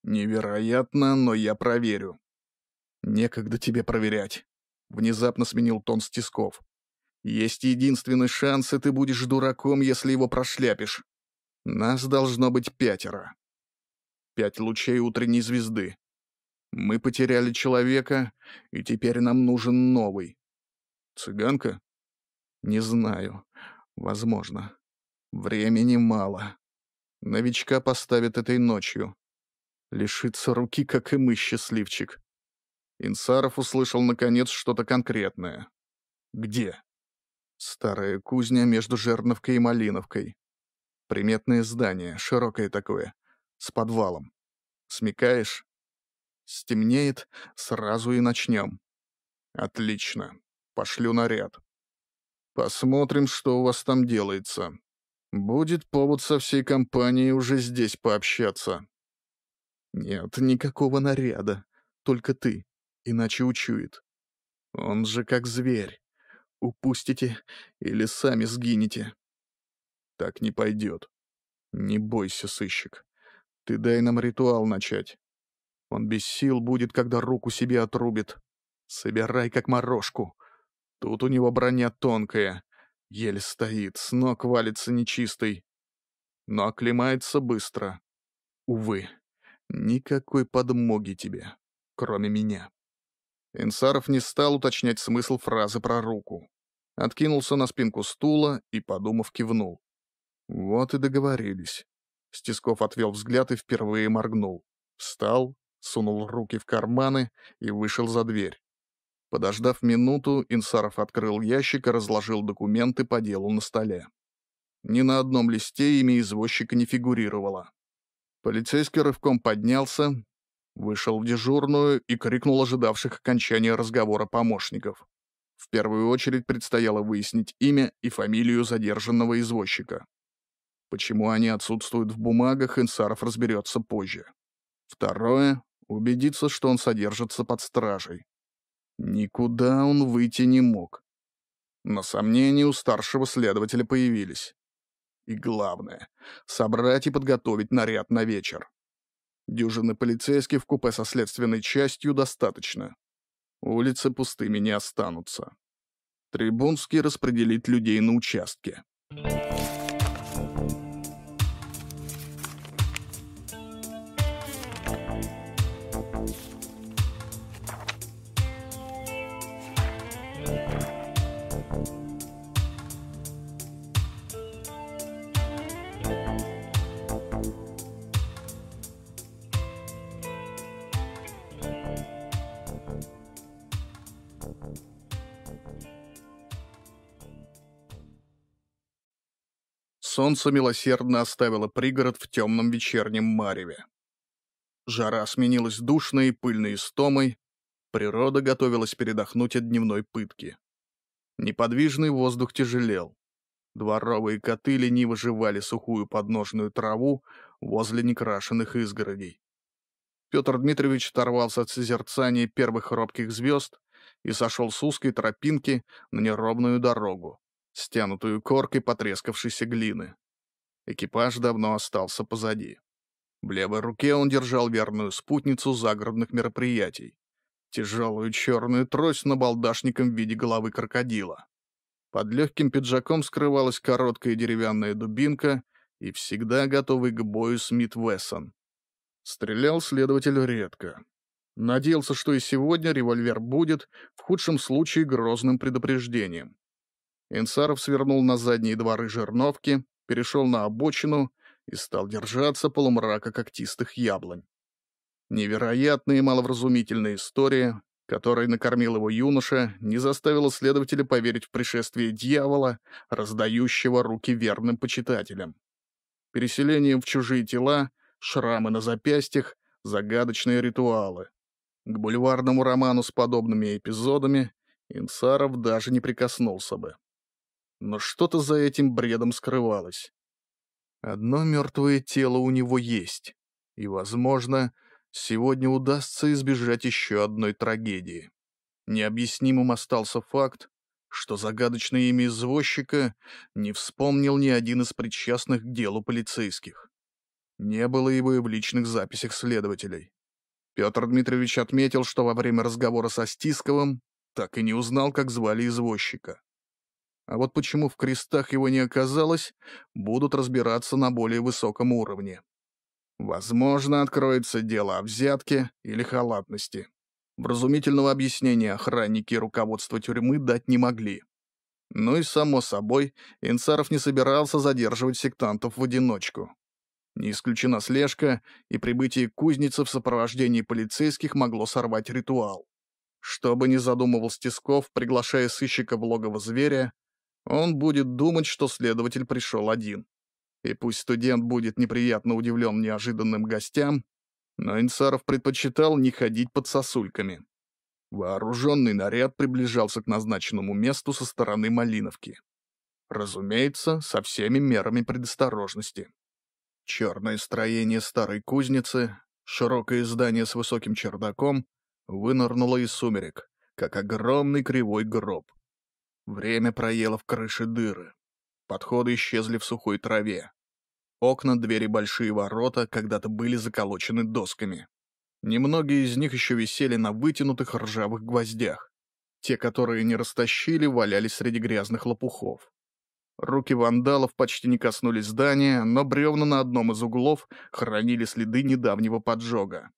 Speaker 1: «Невероятно, но я проверю». «Некогда тебе проверять», — внезапно сменил тон Стисков. «Есть единственный шанс, и ты будешь дураком, если его прошляпишь. Нас должно быть пятеро. Пять лучей утренней звезды. Мы потеряли человека, и теперь нам нужен новый. Цыганка? Не знаю. Возможно. Времени мало. Новичка поставят этой ночью. Лишится руки, как и мы, счастливчик. Инсаров услышал, наконец, что-то конкретное. Где? Старая кузня между Жерновкой и Малиновкой. Приметное здание, широкое такое, с подвалом. Смекаешь? Стемнеет, сразу и начнем. Отлично. Пошлю наряд. Посмотрим, что у вас там делается. Будет повод со всей компанией уже здесь пообщаться. Нет, никакого наряда. Только ты. Иначе учует. Он же как зверь. Упустите или сами сгинете. Так не пойдет. Не бойся, сыщик. Ты дай нам ритуал начать. Он без сил будет, когда руку себе отрубит. Собирай как морожку. Тут у него броня тонкая. Еле стоит, с ног валится нечистый. Но оклемается быстро. Увы, никакой подмоги тебе, кроме меня. Инсаров не стал уточнять смысл фразы про руку. Откинулся на спинку стула и, подумав, кивнул. Вот и договорились. Стисков отвел взгляд и впервые моргнул. Встал, сунул руки в карманы и вышел за дверь. Подождав минуту, Инсаров открыл ящик и разложил документы по делу на столе. Ни на одном листе имя извозчика не фигурировало. Полицейский рывком поднялся, вышел в дежурную и крикнул ожидавших окончания разговора помощников. В первую очередь предстояло выяснить имя и фамилию задержанного извозчика. Почему они отсутствуют в бумагах, Инсаров разберется позже. Второе — убедиться, что он содержится под стражей. Никуда он выйти не мог. Но сомнения у старшего следователя появились. И главное — собрать и подготовить наряд на вечер. Дюжины полицейских в купе со следственной частью достаточно. Улицы пустыми не останутся. Трибунский распределит людей на участке. Солнце милосердно оставило пригород в темном вечернем мареве. Жара сменилась душной и пыльной истомой, природа готовилась передохнуть от дневной пытки. Неподвижный воздух тяжелел. Дворовые коты лениво жевали сухую подножную траву возле некрашенных изгородей. Петр Дмитриевич оторвался от созерцания первых робких звезд и сошел с узкой тропинки на неровную дорогу стянутую коркой потрескавшейся глины. Экипаж давно остался позади. В левой руке он держал верную спутницу загородных мероприятий. Тяжелую черную трость на балдашником в виде головы крокодила. Под легким пиджаком скрывалась короткая деревянная дубинка и всегда готовый к бою Смит Вессон. Стрелял следователь редко. Надеялся, что и сегодня револьвер будет, в худшем случае, грозным предупреждением. Инсаров свернул на задние дворы жерновки, перешел на обочину и стал держаться полумрака когтистых яблонь. Невероятная и маловразумительная история, которой накормил его юноша, не заставила следователя поверить в пришествие дьявола, раздающего руки верным почитателям. Переселение в чужие тела, шрамы на запястьях, загадочные ритуалы. К бульварному роману с подобными эпизодами Инсаров даже не прикоснулся бы. Но что-то за этим бредом скрывалось. Одно мертвое тело у него есть, и, возможно, сегодня удастся избежать еще одной трагедии. Необъяснимым остался факт, что загадочное имя извозчика не вспомнил ни один из причастных к делу полицейских. Не было его и в личных записях следователей. Петр Дмитриевич отметил, что во время разговора со Стисковым так и не узнал, как звали извозчика. А вот почему в крестах его не оказалось, будут разбираться на более высоком уровне. Возможно, откроется дело о взятке или халатности. Вразумительного объяснения охранники и руководство тюрьмы дать не могли. Ну и, само собой, Инсаров не собирался задерживать сектантов в одиночку. Не исключена слежка, и прибытие кузницы в сопровождении полицейских могло сорвать ритуал. Что бы ни задумывал Стесков, приглашая сыщика в логово зверя, он будет думать, что следователь пришел один. И пусть студент будет неприятно удивлен неожиданным гостям, но Инсаров предпочитал не ходить под сосульками. Вооруженный наряд приближался к назначенному месту со стороны Малиновки. Разумеется, со всеми мерами предосторожности. Черное строение старой кузницы, широкое здание с высоким чердаком, вынырнуло из сумерек, как огромный кривой гроб. Время проело в крыше дыры. Подходы исчезли в сухой траве. Окна, двери, большие ворота когда-то были заколочены досками. Немногие из них еще висели на вытянутых ржавых гвоздях. Те, которые не растащили, валялись среди грязных лопухов. Руки вандалов почти не коснулись здания, но бревна на одном из углов хранили следы недавнего поджога.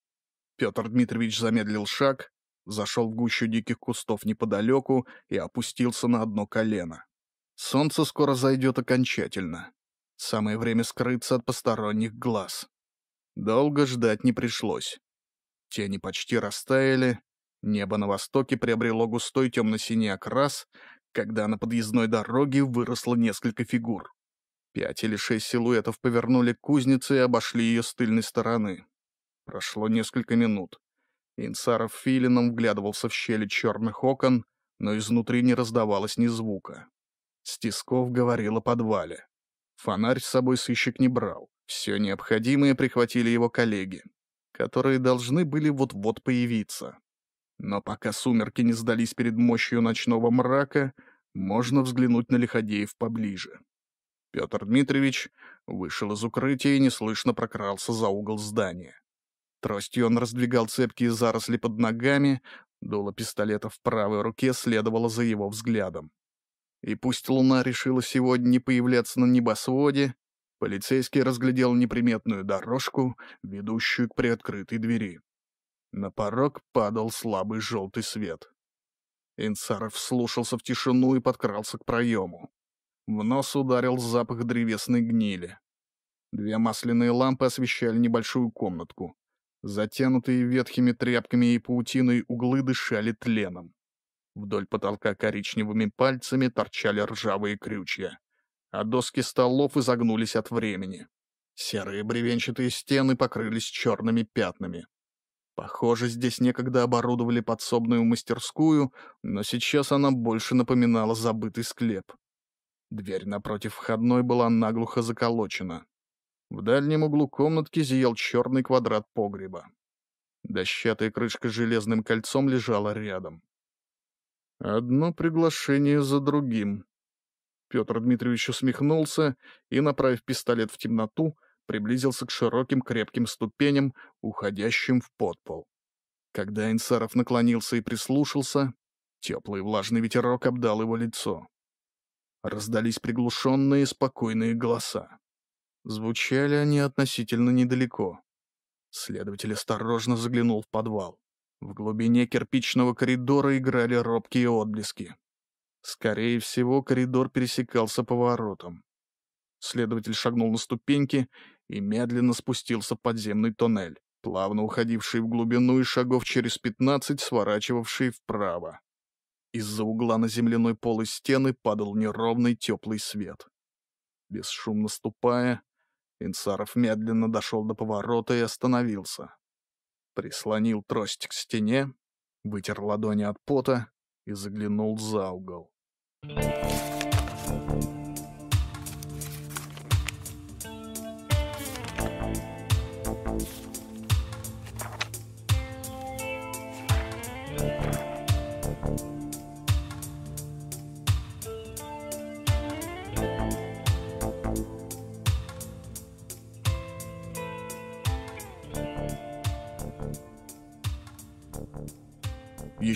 Speaker 1: Петр Дмитриевич замедлил шаг, зашел в гущу диких кустов неподалеку и опустился на одно колено. Солнце скоро зайдет окончательно. Самое время скрыться от посторонних глаз. Долго ждать не пришлось. Тени почти растаяли, небо на востоке приобрело густой темно-синий окрас, когда на подъездной дороге выросло несколько фигур. Пять или шесть силуэтов повернули к кузнице и обошли ее с тыльной стороны. Прошло несколько минут. Инсаров филином вглядывался в щели черных окон, но изнутри не раздавалось ни звука. Стисков говорил о подвале. Фонарь с собой сыщик не брал. Все необходимое прихватили его коллеги, которые должны были вот-вот появиться. Но пока сумерки не сдались перед мощью ночного мрака, можно взглянуть на Лиходеев поближе. Петр Дмитриевич вышел из укрытия и неслышно прокрался за угол здания. Тростью он раздвигал цепкие заросли под ногами, дуло пистолета в правой руке следовало за его взглядом. И пусть луна решила сегодня не появляться на небосводе, полицейский разглядел неприметную дорожку, ведущую к приоткрытой двери. На порог падал слабый желтый свет. Инцаров слушался в тишину и подкрался к проему. В нос ударил запах древесной гнили. Две масляные лампы освещали небольшую комнатку. Затянутые ветхими тряпками и паутиной углы дышали тленом. Вдоль потолка коричневыми пальцами торчали ржавые крючья, а доски столов изогнулись от времени. Серые бревенчатые стены покрылись черными пятнами. Похоже, здесь некогда оборудовали подсобную мастерскую, но сейчас она больше напоминала забытый склеп. Дверь напротив входной была наглухо заколочена. В дальнем углу комнатки зиял черный квадрат погреба. Дощатая крышка железным кольцом лежала рядом. Одно приглашение за другим. Петр Дмитриевич усмехнулся и, направив пистолет в темноту, приблизился к широким крепким ступеням, уходящим в подпол. Когда Инсаров наклонился и прислушался, теплый влажный ветерок обдал его лицо. Раздались приглушенные спокойные голоса. Звучали они относительно недалеко. Следователь осторожно заглянул в подвал. В глубине кирпичного коридора играли робкие отблески. Скорее всего, коридор пересекался поворотом. Следователь шагнул на ступеньки и медленно спустился в подземный тоннель, плавно уходивший в глубину и шагов через пятнадцать, сворачивавший вправо. Из-за угла на земляной пол и стены падал неровный теплый свет. Бесшумно ступая, Инсаров медленно дошел до поворота и остановился. Прислонил трость к стене, вытер ладони от пота и заглянул за угол.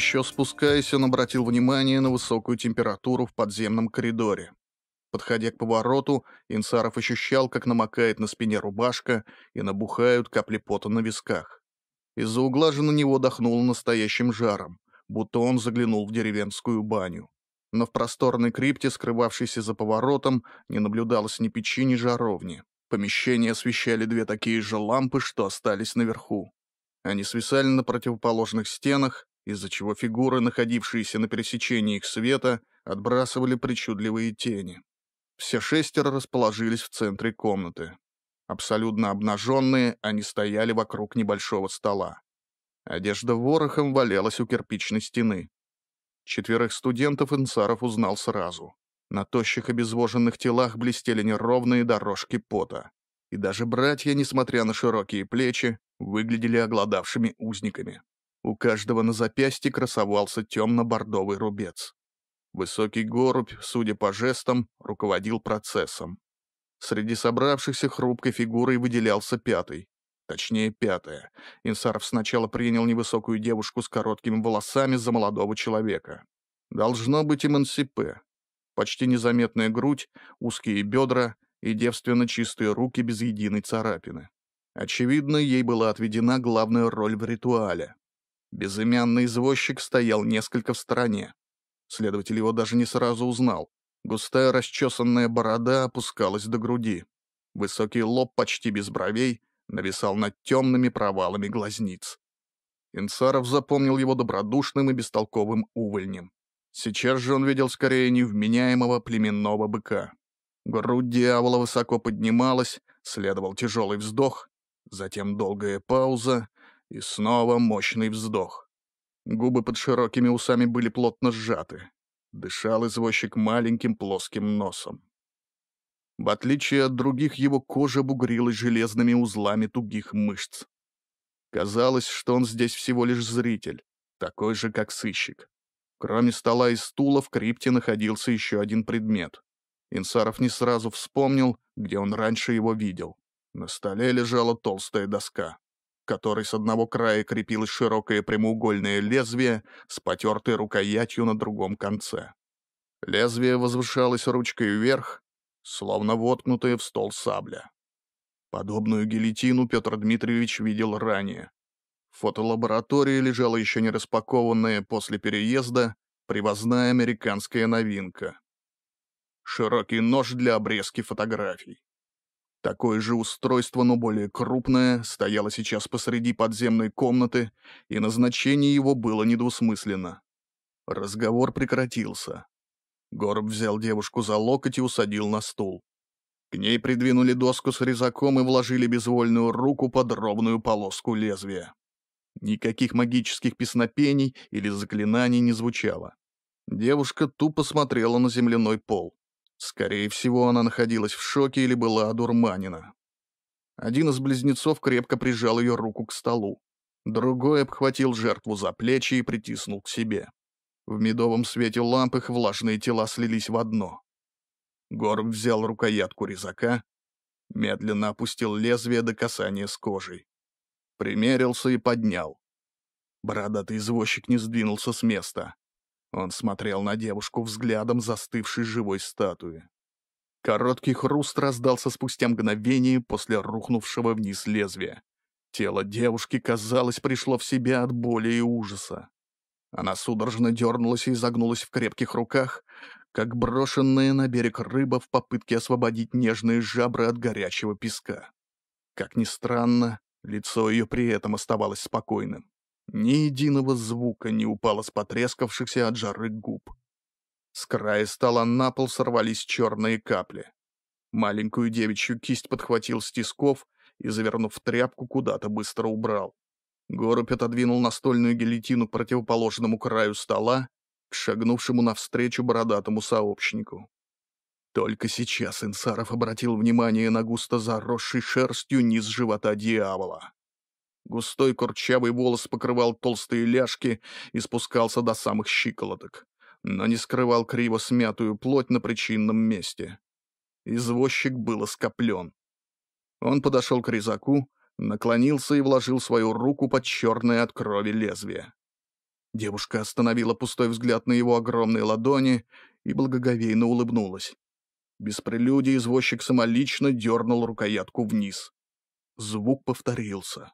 Speaker 1: Еще спускаясь, он обратил внимание на высокую температуру в подземном коридоре. Подходя к повороту, Инсаров ощущал, как намокает на спине рубашка и набухают капли пота на висках. Из-за угла же на него дохнуло настоящим жаром, будто он заглянул в деревенскую баню. Но в просторной крипте, скрывавшейся за поворотом, не наблюдалось ни печи, ни жаровни. Помещение освещали две такие же лампы, что остались наверху. Они свисали на противоположных стенах, из-за чего фигуры, находившиеся на пересечении их света, отбрасывали причудливые тени. Все шестеро расположились в центре комнаты. Абсолютно обнаженные, они стояли вокруг небольшого стола. Одежда ворохом валялась у кирпичной стены. Четверых студентов Инсаров узнал сразу. На тощих обезвоженных телах блестели неровные дорожки пота. И даже братья, несмотря на широкие плечи, выглядели оголодавшими узниками. У каждого на запястье красовался темно-бордовый рубец. Высокий горубь, судя по жестам, руководил процессом. Среди собравшихся хрупкой фигурой выделялся пятый. Точнее, пятая. Инсаров сначала принял невысокую девушку с короткими волосами за молодого человека. Должно быть эмансипе. Почти незаметная грудь, узкие бедра и девственно чистые руки без единой царапины. Очевидно, ей была отведена главная роль в ритуале. Безымянный извозчик стоял несколько в стороне. Следователь его даже не сразу узнал. Густая расчесанная борода опускалась до груди. Высокий лоб почти без бровей нависал над темными провалами глазниц. Инсаров запомнил его добродушным и бестолковым увольнем. Сейчас же он видел скорее невменяемого племенного быка. Грудь дьявола высоко поднималась, следовал тяжелый вздох, затем долгая пауза, и снова мощный вздох. Губы под широкими усами были плотно сжаты. Дышал извозчик маленьким плоским носом. В отличие от других, его кожа бугрилась железными узлами тугих мышц. Казалось, что он здесь всего лишь зритель, такой же, как сыщик. Кроме стола и стула в крипте находился еще один предмет. Инсаров не сразу вспомнил, где он раньше его видел. На столе лежала толстая доска которой с одного края крепилось широкое прямоугольное лезвие с потертой рукоятью на другом конце. Лезвие возвышалось ручкой вверх, словно воткнутое в стол сабля. Подобную гильотину Петр Дмитриевич видел ранее. В фотолаборатории лежала еще не распакованная после переезда привозная американская новинка. Широкий нож для обрезки фотографий. Такое же устройство, но более крупное, стояло сейчас посреди подземной комнаты, и назначение его было недвусмысленно. Разговор прекратился. Горб взял девушку за локоть и усадил на стул. К ней придвинули доску с резаком и вложили безвольную руку под ровную полоску лезвия. Никаких магических песнопений или заклинаний не звучало. Девушка тупо смотрела на земляной пол. Скорее всего, она находилась в шоке или была одурманена. Один из близнецов крепко прижал ее руку к столу. Другой обхватил жертву за плечи и притиснул к себе. В медовом свете ламп их влажные тела слились в одно. Горб взял рукоятку резака, медленно опустил лезвие до касания с кожей. Примерился и поднял. Бородатый извозчик не сдвинулся с места. Он смотрел на девушку взглядом застывшей живой статуи. Короткий хруст раздался спустя мгновение после рухнувшего вниз лезвия. Тело девушки, казалось, пришло в себя от боли и ужаса. Она судорожно дернулась и изогнулась в крепких руках, как брошенная на берег рыба в попытке освободить нежные жабры от горячего песка. Как ни странно, лицо ее при этом оставалось спокойным. Ни единого звука не упало с потрескавшихся от жары губ. С края стола на пол сорвались черные капли. Маленькую девичью кисть подхватил с тисков и, завернув тряпку, куда-то быстро убрал. Горубь отодвинул настольную гильотину к противоположному краю стола, к шагнувшему навстречу бородатому сообщнику. Только сейчас Инсаров обратил внимание на густо заросший шерстью низ живота дьявола. Густой курчавый волос покрывал толстые ляжки и спускался до самых щиколоток, но не скрывал криво смятую плоть на причинном месте. Извозчик был оскоплен. Он подошел к резаку, наклонился и вложил свою руку под черное от крови лезвие. Девушка остановила пустой взгляд на его огромные ладони и благоговейно улыбнулась. Без прелюдии извозчик самолично дернул рукоятку вниз. Звук повторился.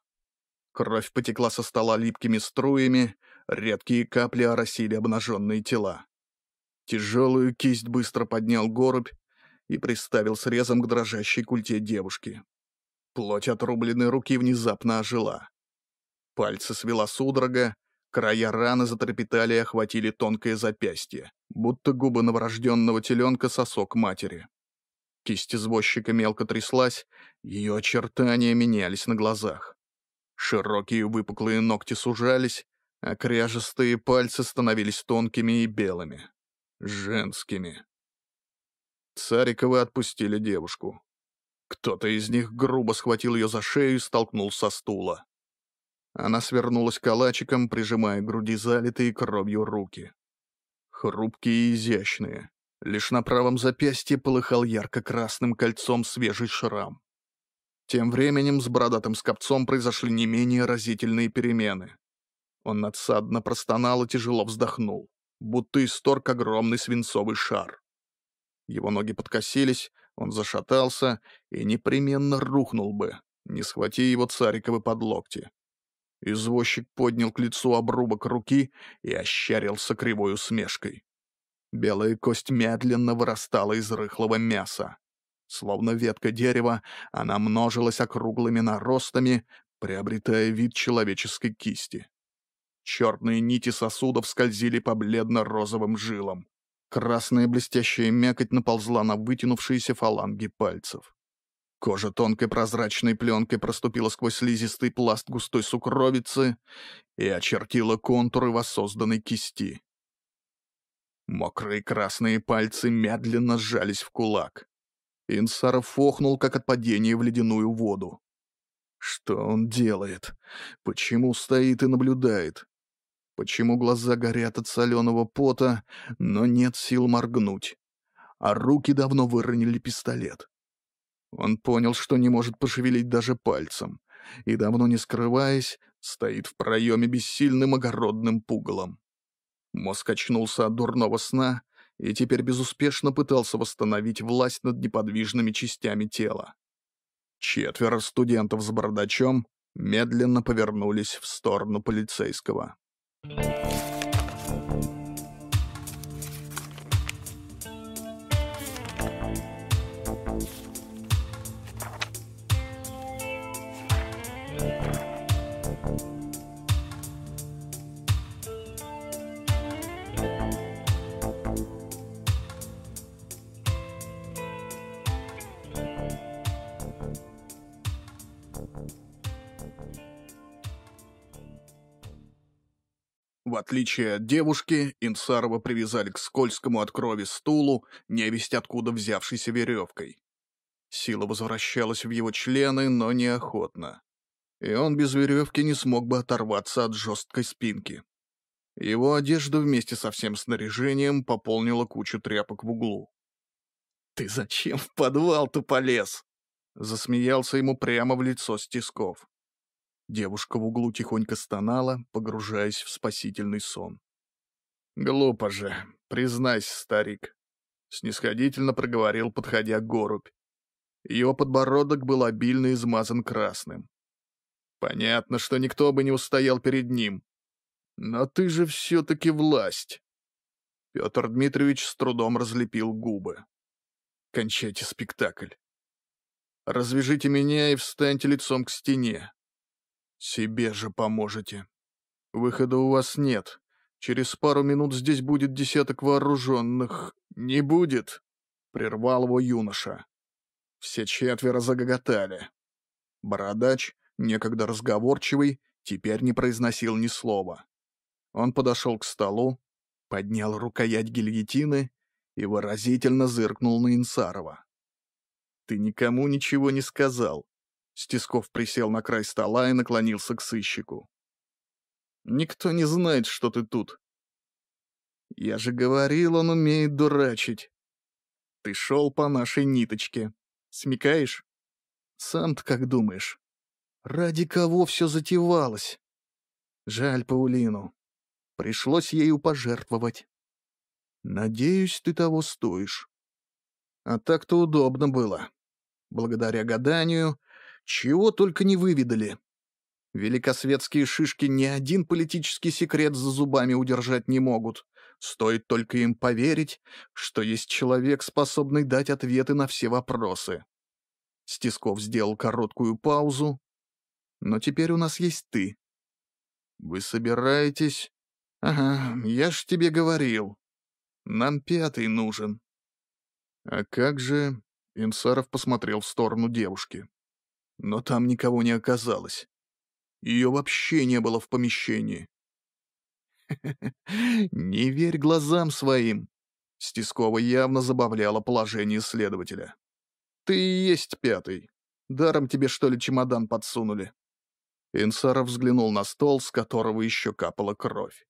Speaker 1: Кровь потекла со стола липкими струями, редкие капли оросили обнаженные тела. Тяжелую кисть быстро поднял горубь и приставил срезом к дрожащей культе девушки. Плоть отрубленной руки внезапно ожила. Пальцы свела судорога, края раны затрепетали и охватили тонкое запястье, будто губы новорожденного теленка сосок матери. Кисть извозчика мелко тряслась, ее очертания менялись на глазах. Широкие выпуклые ногти сужались, а кряжестые пальцы становились тонкими и белыми. Женскими. Цариковы отпустили девушку. Кто-то из них грубо схватил ее за шею и столкнул со стула. Она свернулась калачиком, прижимая к груди залитые кровью руки. Хрупкие и изящные. Лишь на правом запястье полыхал ярко-красным кольцом свежий шрам. Тем временем с бородатым скопцом произошли не менее разительные перемены. Он надсадно простонал и тяжело вздохнул, будто исторг огромный свинцовый шар. Его ноги подкосились, он зашатался и непременно рухнул бы, не схвати его цариковы под локти. Извозчик поднял к лицу обрубок руки и ощерился кривой усмешкой. Белая кость медленно вырастала из рыхлого мяса. Словно ветка дерева, она множилась округлыми наростами, приобретая вид человеческой кисти. Черные нити сосудов скользили по бледно-розовым жилам. Красная блестящая мякоть наползла на вытянувшиеся фаланги пальцев. Кожа тонкой прозрачной пленкой проступила сквозь слизистый пласт густой сукровицы и очертила контуры воссозданной кисти. Мокрые красные пальцы медленно сжались в кулак. Инсаров охнул, как от падения в ледяную воду. Что он делает? Почему стоит и наблюдает? Почему глаза горят от соленого пота, но нет сил моргнуть? А руки давно выронили пистолет. Он понял, что не может пошевелить даже пальцем, и, давно не скрываясь, стоит в проеме бессильным огородным пугалом. Мозг очнулся от дурного сна и теперь безуспешно пытался восстановить власть над неподвижными частями тела. Четверо студентов с бардачом медленно повернулись в сторону полицейского. В отличие от девушки, Инсарова привязали к скользкому от крови стулу, невесть откуда взявшейся веревкой. Сила возвращалась в его члены, но неохотно. И он без веревки не смог бы оторваться от жесткой спинки. Его одежда вместе со всем снаряжением пополнила кучу тряпок в углу. «Ты зачем в подвал-то полез?» Засмеялся ему прямо в лицо Стисков. Девушка в углу тихонько стонала, погружаясь в спасительный сон. «Глупо же, признайся, старик», — снисходительно проговорил, подходя к горубь. Ее подбородок был обильно измазан красным. «Понятно, что никто бы не устоял перед ним. Но ты же все-таки власть». Петр Дмитриевич с трудом разлепил губы. «Кончайте спектакль. Развяжите меня и встаньте лицом к стене. Себе же поможете. Выхода у вас нет. Через пару минут здесь будет десяток вооруженных. Не будет, — прервал его юноша. Все четверо загоготали. Бородач, некогда разговорчивый, теперь не произносил ни слова. Он подошел к столу, поднял рукоять гильотины и выразительно зыркнул на Инсарова. «Ты никому ничего не сказал». Стисков присел на край стола и наклонился к сыщику. «Никто не знает, что ты тут». «Я же говорил, он умеет дурачить. Ты шел по нашей ниточке. Смекаешь? Сам-то как думаешь? Ради кого все затевалось? Жаль Паулину. Пришлось ею пожертвовать. Надеюсь, ты того стоишь. А так-то удобно было. Благодаря гаданию, чего только не выведали. Великосветские шишки ни один политический секрет за зубами удержать не могут. Стоит только им поверить, что есть человек, способный дать ответы на все вопросы. Стисков сделал короткую паузу. «Но теперь у нас есть ты». «Вы собираетесь?» «Ага, я ж тебе говорил. Нам пятый нужен». «А как же...» — Инсаров посмотрел в сторону девушки. Но там никого не оказалось. Ее вообще не было в помещении. (laughs) «Не верь глазам своим!» Стискова явно забавляла положение следователя. «Ты и есть пятый. Даром тебе, что ли, чемодан подсунули?» Инсаров взглянул на стол, с которого еще капала кровь.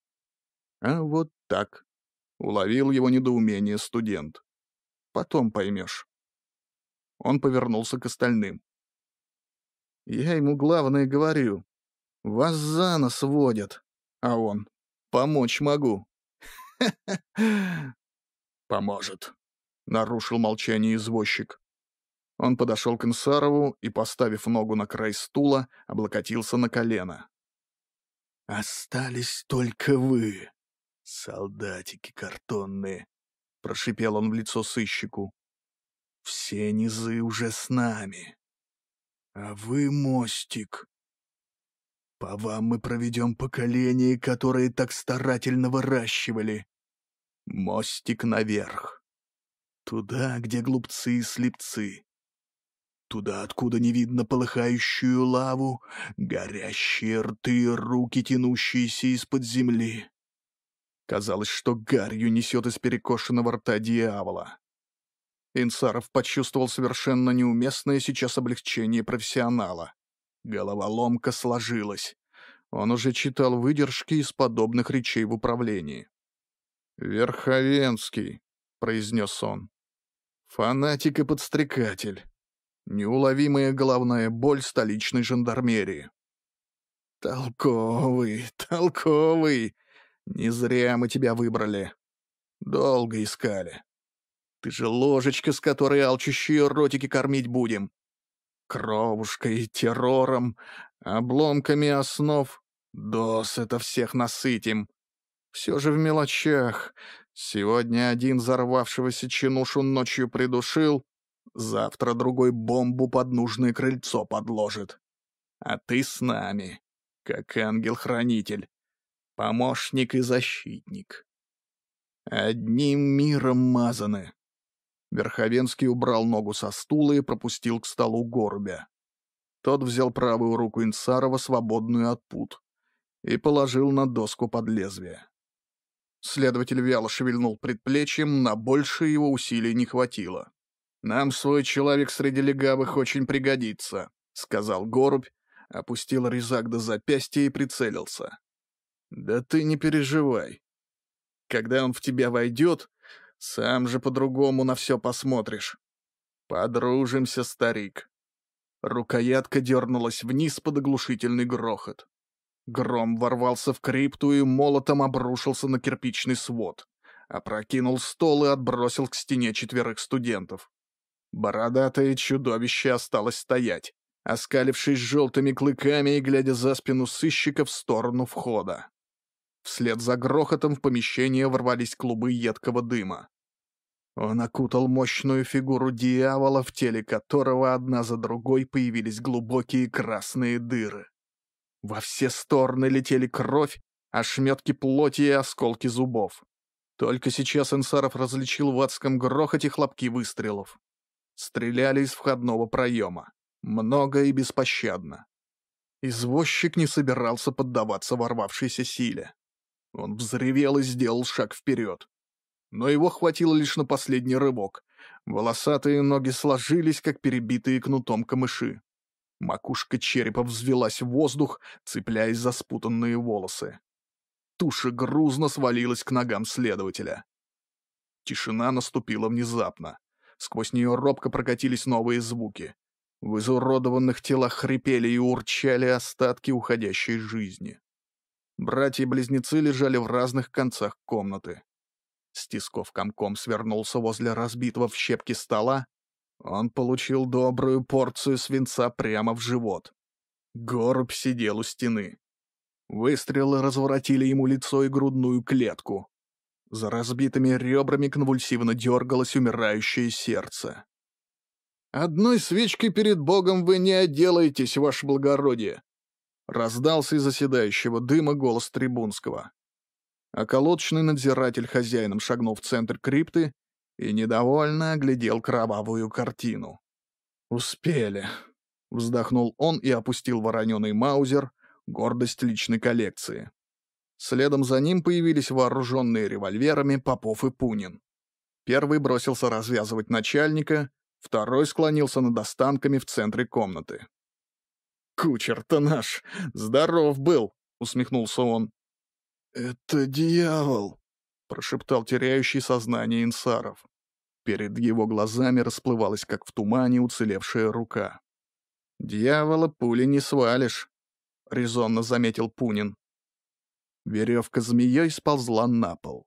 Speaker 1: «А вот так», — уловил его недоумение студент. «Потом поймешь». Он повернулся к остальным. «Я ему главное говорю. Вас за нос водят, а он Помочь могу. (laughs) Поможет. Нарушил молчание извозчик. Он подошел к Инсарову и, поставив ногу на край стула, облокотился на колено. «Остались только вы, солдатики картонные», — прошипел он в лицо сыщику. «Все низы уже с нами. А вы, мостик, по вам мы проведем поколение, которое так старательно выращивали. Мостик наверх. Туда, где глупцы и слепцы. Туда, откуда не видно полыхающую лаву, горящие рты и руки, тянущиеся из-под земли. Казалось, что гарью несет из перекошенного рта дьявола. Инсаров почувствовал совершенно неуместное сейчас облегчение профессионала. Головоломка сложилась. Он уже читал выдержки из подобных речей в управлении. «Верховенский», — произнес он. «Фанатик и подстрекатель. Неуловимая головная боль столичной жандармерии». «Толковый, толковый! Не зря мы тебя выбрали. Долго искали. Ты же ложечка, с которой алчущие ротики кормить будем кровушкой, террором, обломками основ. Досыта всех насытим. Все же в мелочах. Сегодня один взорвавшегося чинушу ночью придушил, завтра другой бомбу под нужное крыльцо подложит. А ты с нами, как ангел-хранитель, помощник и защитник. Одним миром мазаны. Верховенский убрал ногу со стула и пропустил к столу горбя. Тот взял правую руку Инсарова, свободную от пут, и положил на доску под лезвие. Следователь вяло шевельнул предплечьем, на больше его усилий не хватило. «Нам свой человек среди легавых очень пригодится», — сказал Горубь, опустил резак до запястья и прицелился. «Да ты не переживай. Когда он в тебя войдет, сам же по-другому на все посмотришь. Подружимся, старик. Рукоятка дернулась вниз под оглушительный грохот. Гром ворвался в крипту и молотом обрушился на кирпичный свод. Опрокинул стол и отбросил к стене четверых студентов. Бородатое чудовище осталось стоять, оскалившись желтыми клыками и глядя за спину сыщика в сторону входа. Вслед за грохотом в помещение ворвались клубы едкого дыма. Он окутал мощную фигуру дьявола, в теле которого одна за другой появились глубокие красные дыры. Во все стороны летели кровь, ошметки плоти и осколки зубов. Только сейчас Инсаров различил в адском грохоте хлопки выстрелов. Стреляли из входного проема. Много и беспощадно. Извозчик не собирался поддаваться ворвавшейся силе. Он взревел и сделал шаг вперед. Но его хватило лишь на последний рывок. Волосатые ноги сложились, как перебитые кнутом камыши. Макушка черепа взвелась в воздух, цепляясь за спутанные волосы. Туша грузно свалилась к ногам следователя. Тишина наступила внезапно. Сквозь нее робко прокатились новые звуки. В изуродованных телах хрипели и урчали остатки уходящей жизни. Братья-близнецы лежали в разных концах комнаты. Стисков комком свернулся возле разбитого в щепки стола. Он получил добрую порцию свинца прямо в живот. Горб сидел у стены. Выстрелы разворотили ему лицо и грудную клетку. За разбитыми ребрами конвульсивно дергалось умирающее сердце. «Одной свечкой перед Богом вы не отделаетесь, ваше благородие!» Раздался из заседающего дыма голос Трибунского. А колодочный надзиратель хозяином шагнул в центр крипты и недовольно оглядел кровавую картину. «Успели», — вздохнул он и опустил вороненый маузер, гордость личной коллекции. Следом за ним появились вооруженные револьверами Попов и Пунин. Первый бросился развязывать начальника, второй склонился над останками в центре комнаты. «Кучер-то наш! Здоров был!» — усмехнулся он. «Это дьявол!» — прошептал теряющий сознание Инсаров. Перед его глазами расплывалась, как в тумане, уцелевшая рука. «Дьявола пули не свалишь», — резонно заметил Пунин. Веревка змеей сползла на пол.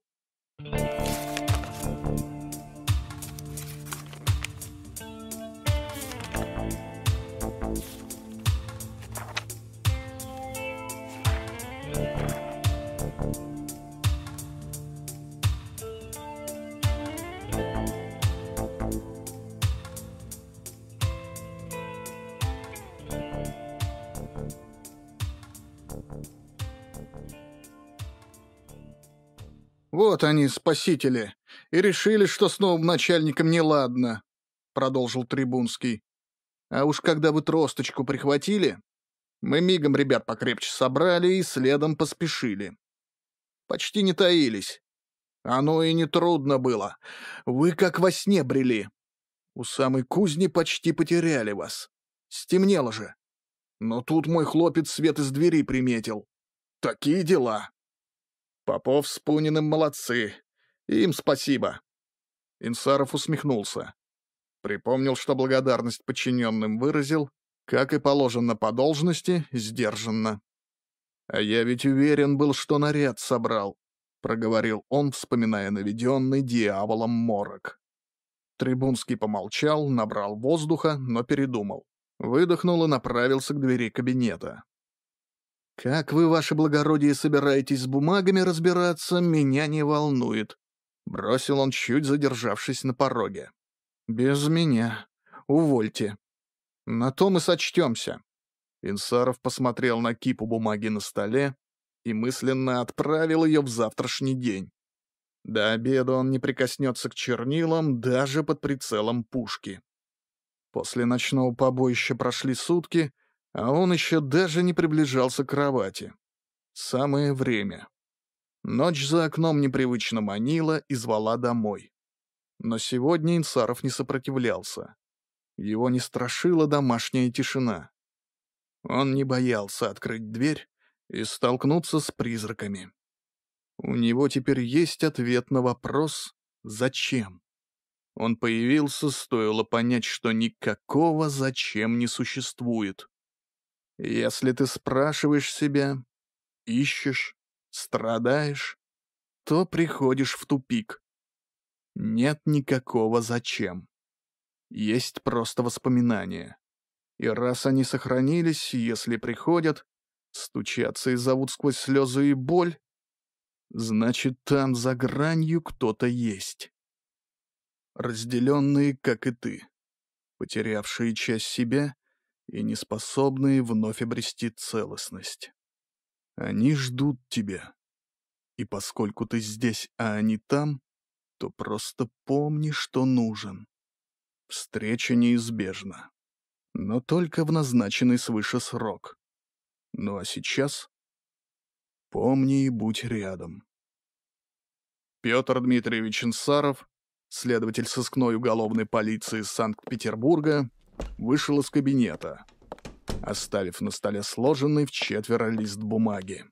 Speaker 2: «Вот они, спасители, и решили, что с новым начальником неладно», — продолжил Трибунский. «А уж когда вы тросточку прихватили, мы мигом ребят покрепче собрали и следом поспешили. Почти не таились. Оно и не трудно было. Вы как во сне брели. У самой кузни почти потеряли вас. Стемнело же. Но тут мой хлопец свет из двери приметил. Такие дела. Попов с Пуниным молодцы. Им спасибо. Инсаров усмехнулся. Припомнил, что благодарность подчиненным выразил, как и положено по должности, сдержанно. «А я ведь уверен был, что наряд собрал», — проговорил он, вспоминая наведенный дьяволом морок. Трибунский помолчал, набрал воздуха, но передумал. Выдохнул и направился к двери кабинета. «Как вы, ваше благородие, собираетесь с бумагами разбираться, меня не волнует», — бросил он, чуть задержавшись на пороге. «Без меня. Увольте. На то мы сочтемся». Инсаров посмотрел на кипу бумаги на столе и мысленно отправил ее в завтрашний день. До обеда он не прикоснется к чернилам даже под прицелом пушки. После ночного побоища прошли сутки, а он еще даже не приближался к кровати. Самое время. Ночь за окном непривычно манила и звала домой. Но сегодня Инсаров не сопротивлялся. Его не страшила домашняя тишина. Он не боялся открыть дверь и столкнуться с призраками. У него теперь есть ответ на вопрос «Зачем?». Он появился, стоило понять, что никакого «зачем» не существует. Если ты спрашиваешь себя, ищешь, страдаешь, то приходишь в тупик. Нет никакого «зачем». Есть просто воспоминания. И раз они сохранились, если приходят, стучатся и зовут сквозь слезы и боль, значит, там за гранью кто-то есть. Разделенные, как и ты, потерявшие часть себя и неспособные вновь обрести целостность. Они ждут тебя. И поскольку ты здесь, а они там, то просто помни, что нужен. Встреча неизбежна. Но только в назначенный свыше срок. Ну а сейчас...
Speaker 1: Помни и будь рядом. Петр Дмитриевич Инсаров, следователь сыскной уголовной полиции Санкт-Петербурга, вышел из кабинета, оставив на столе сложенный в четверо лист бумаги.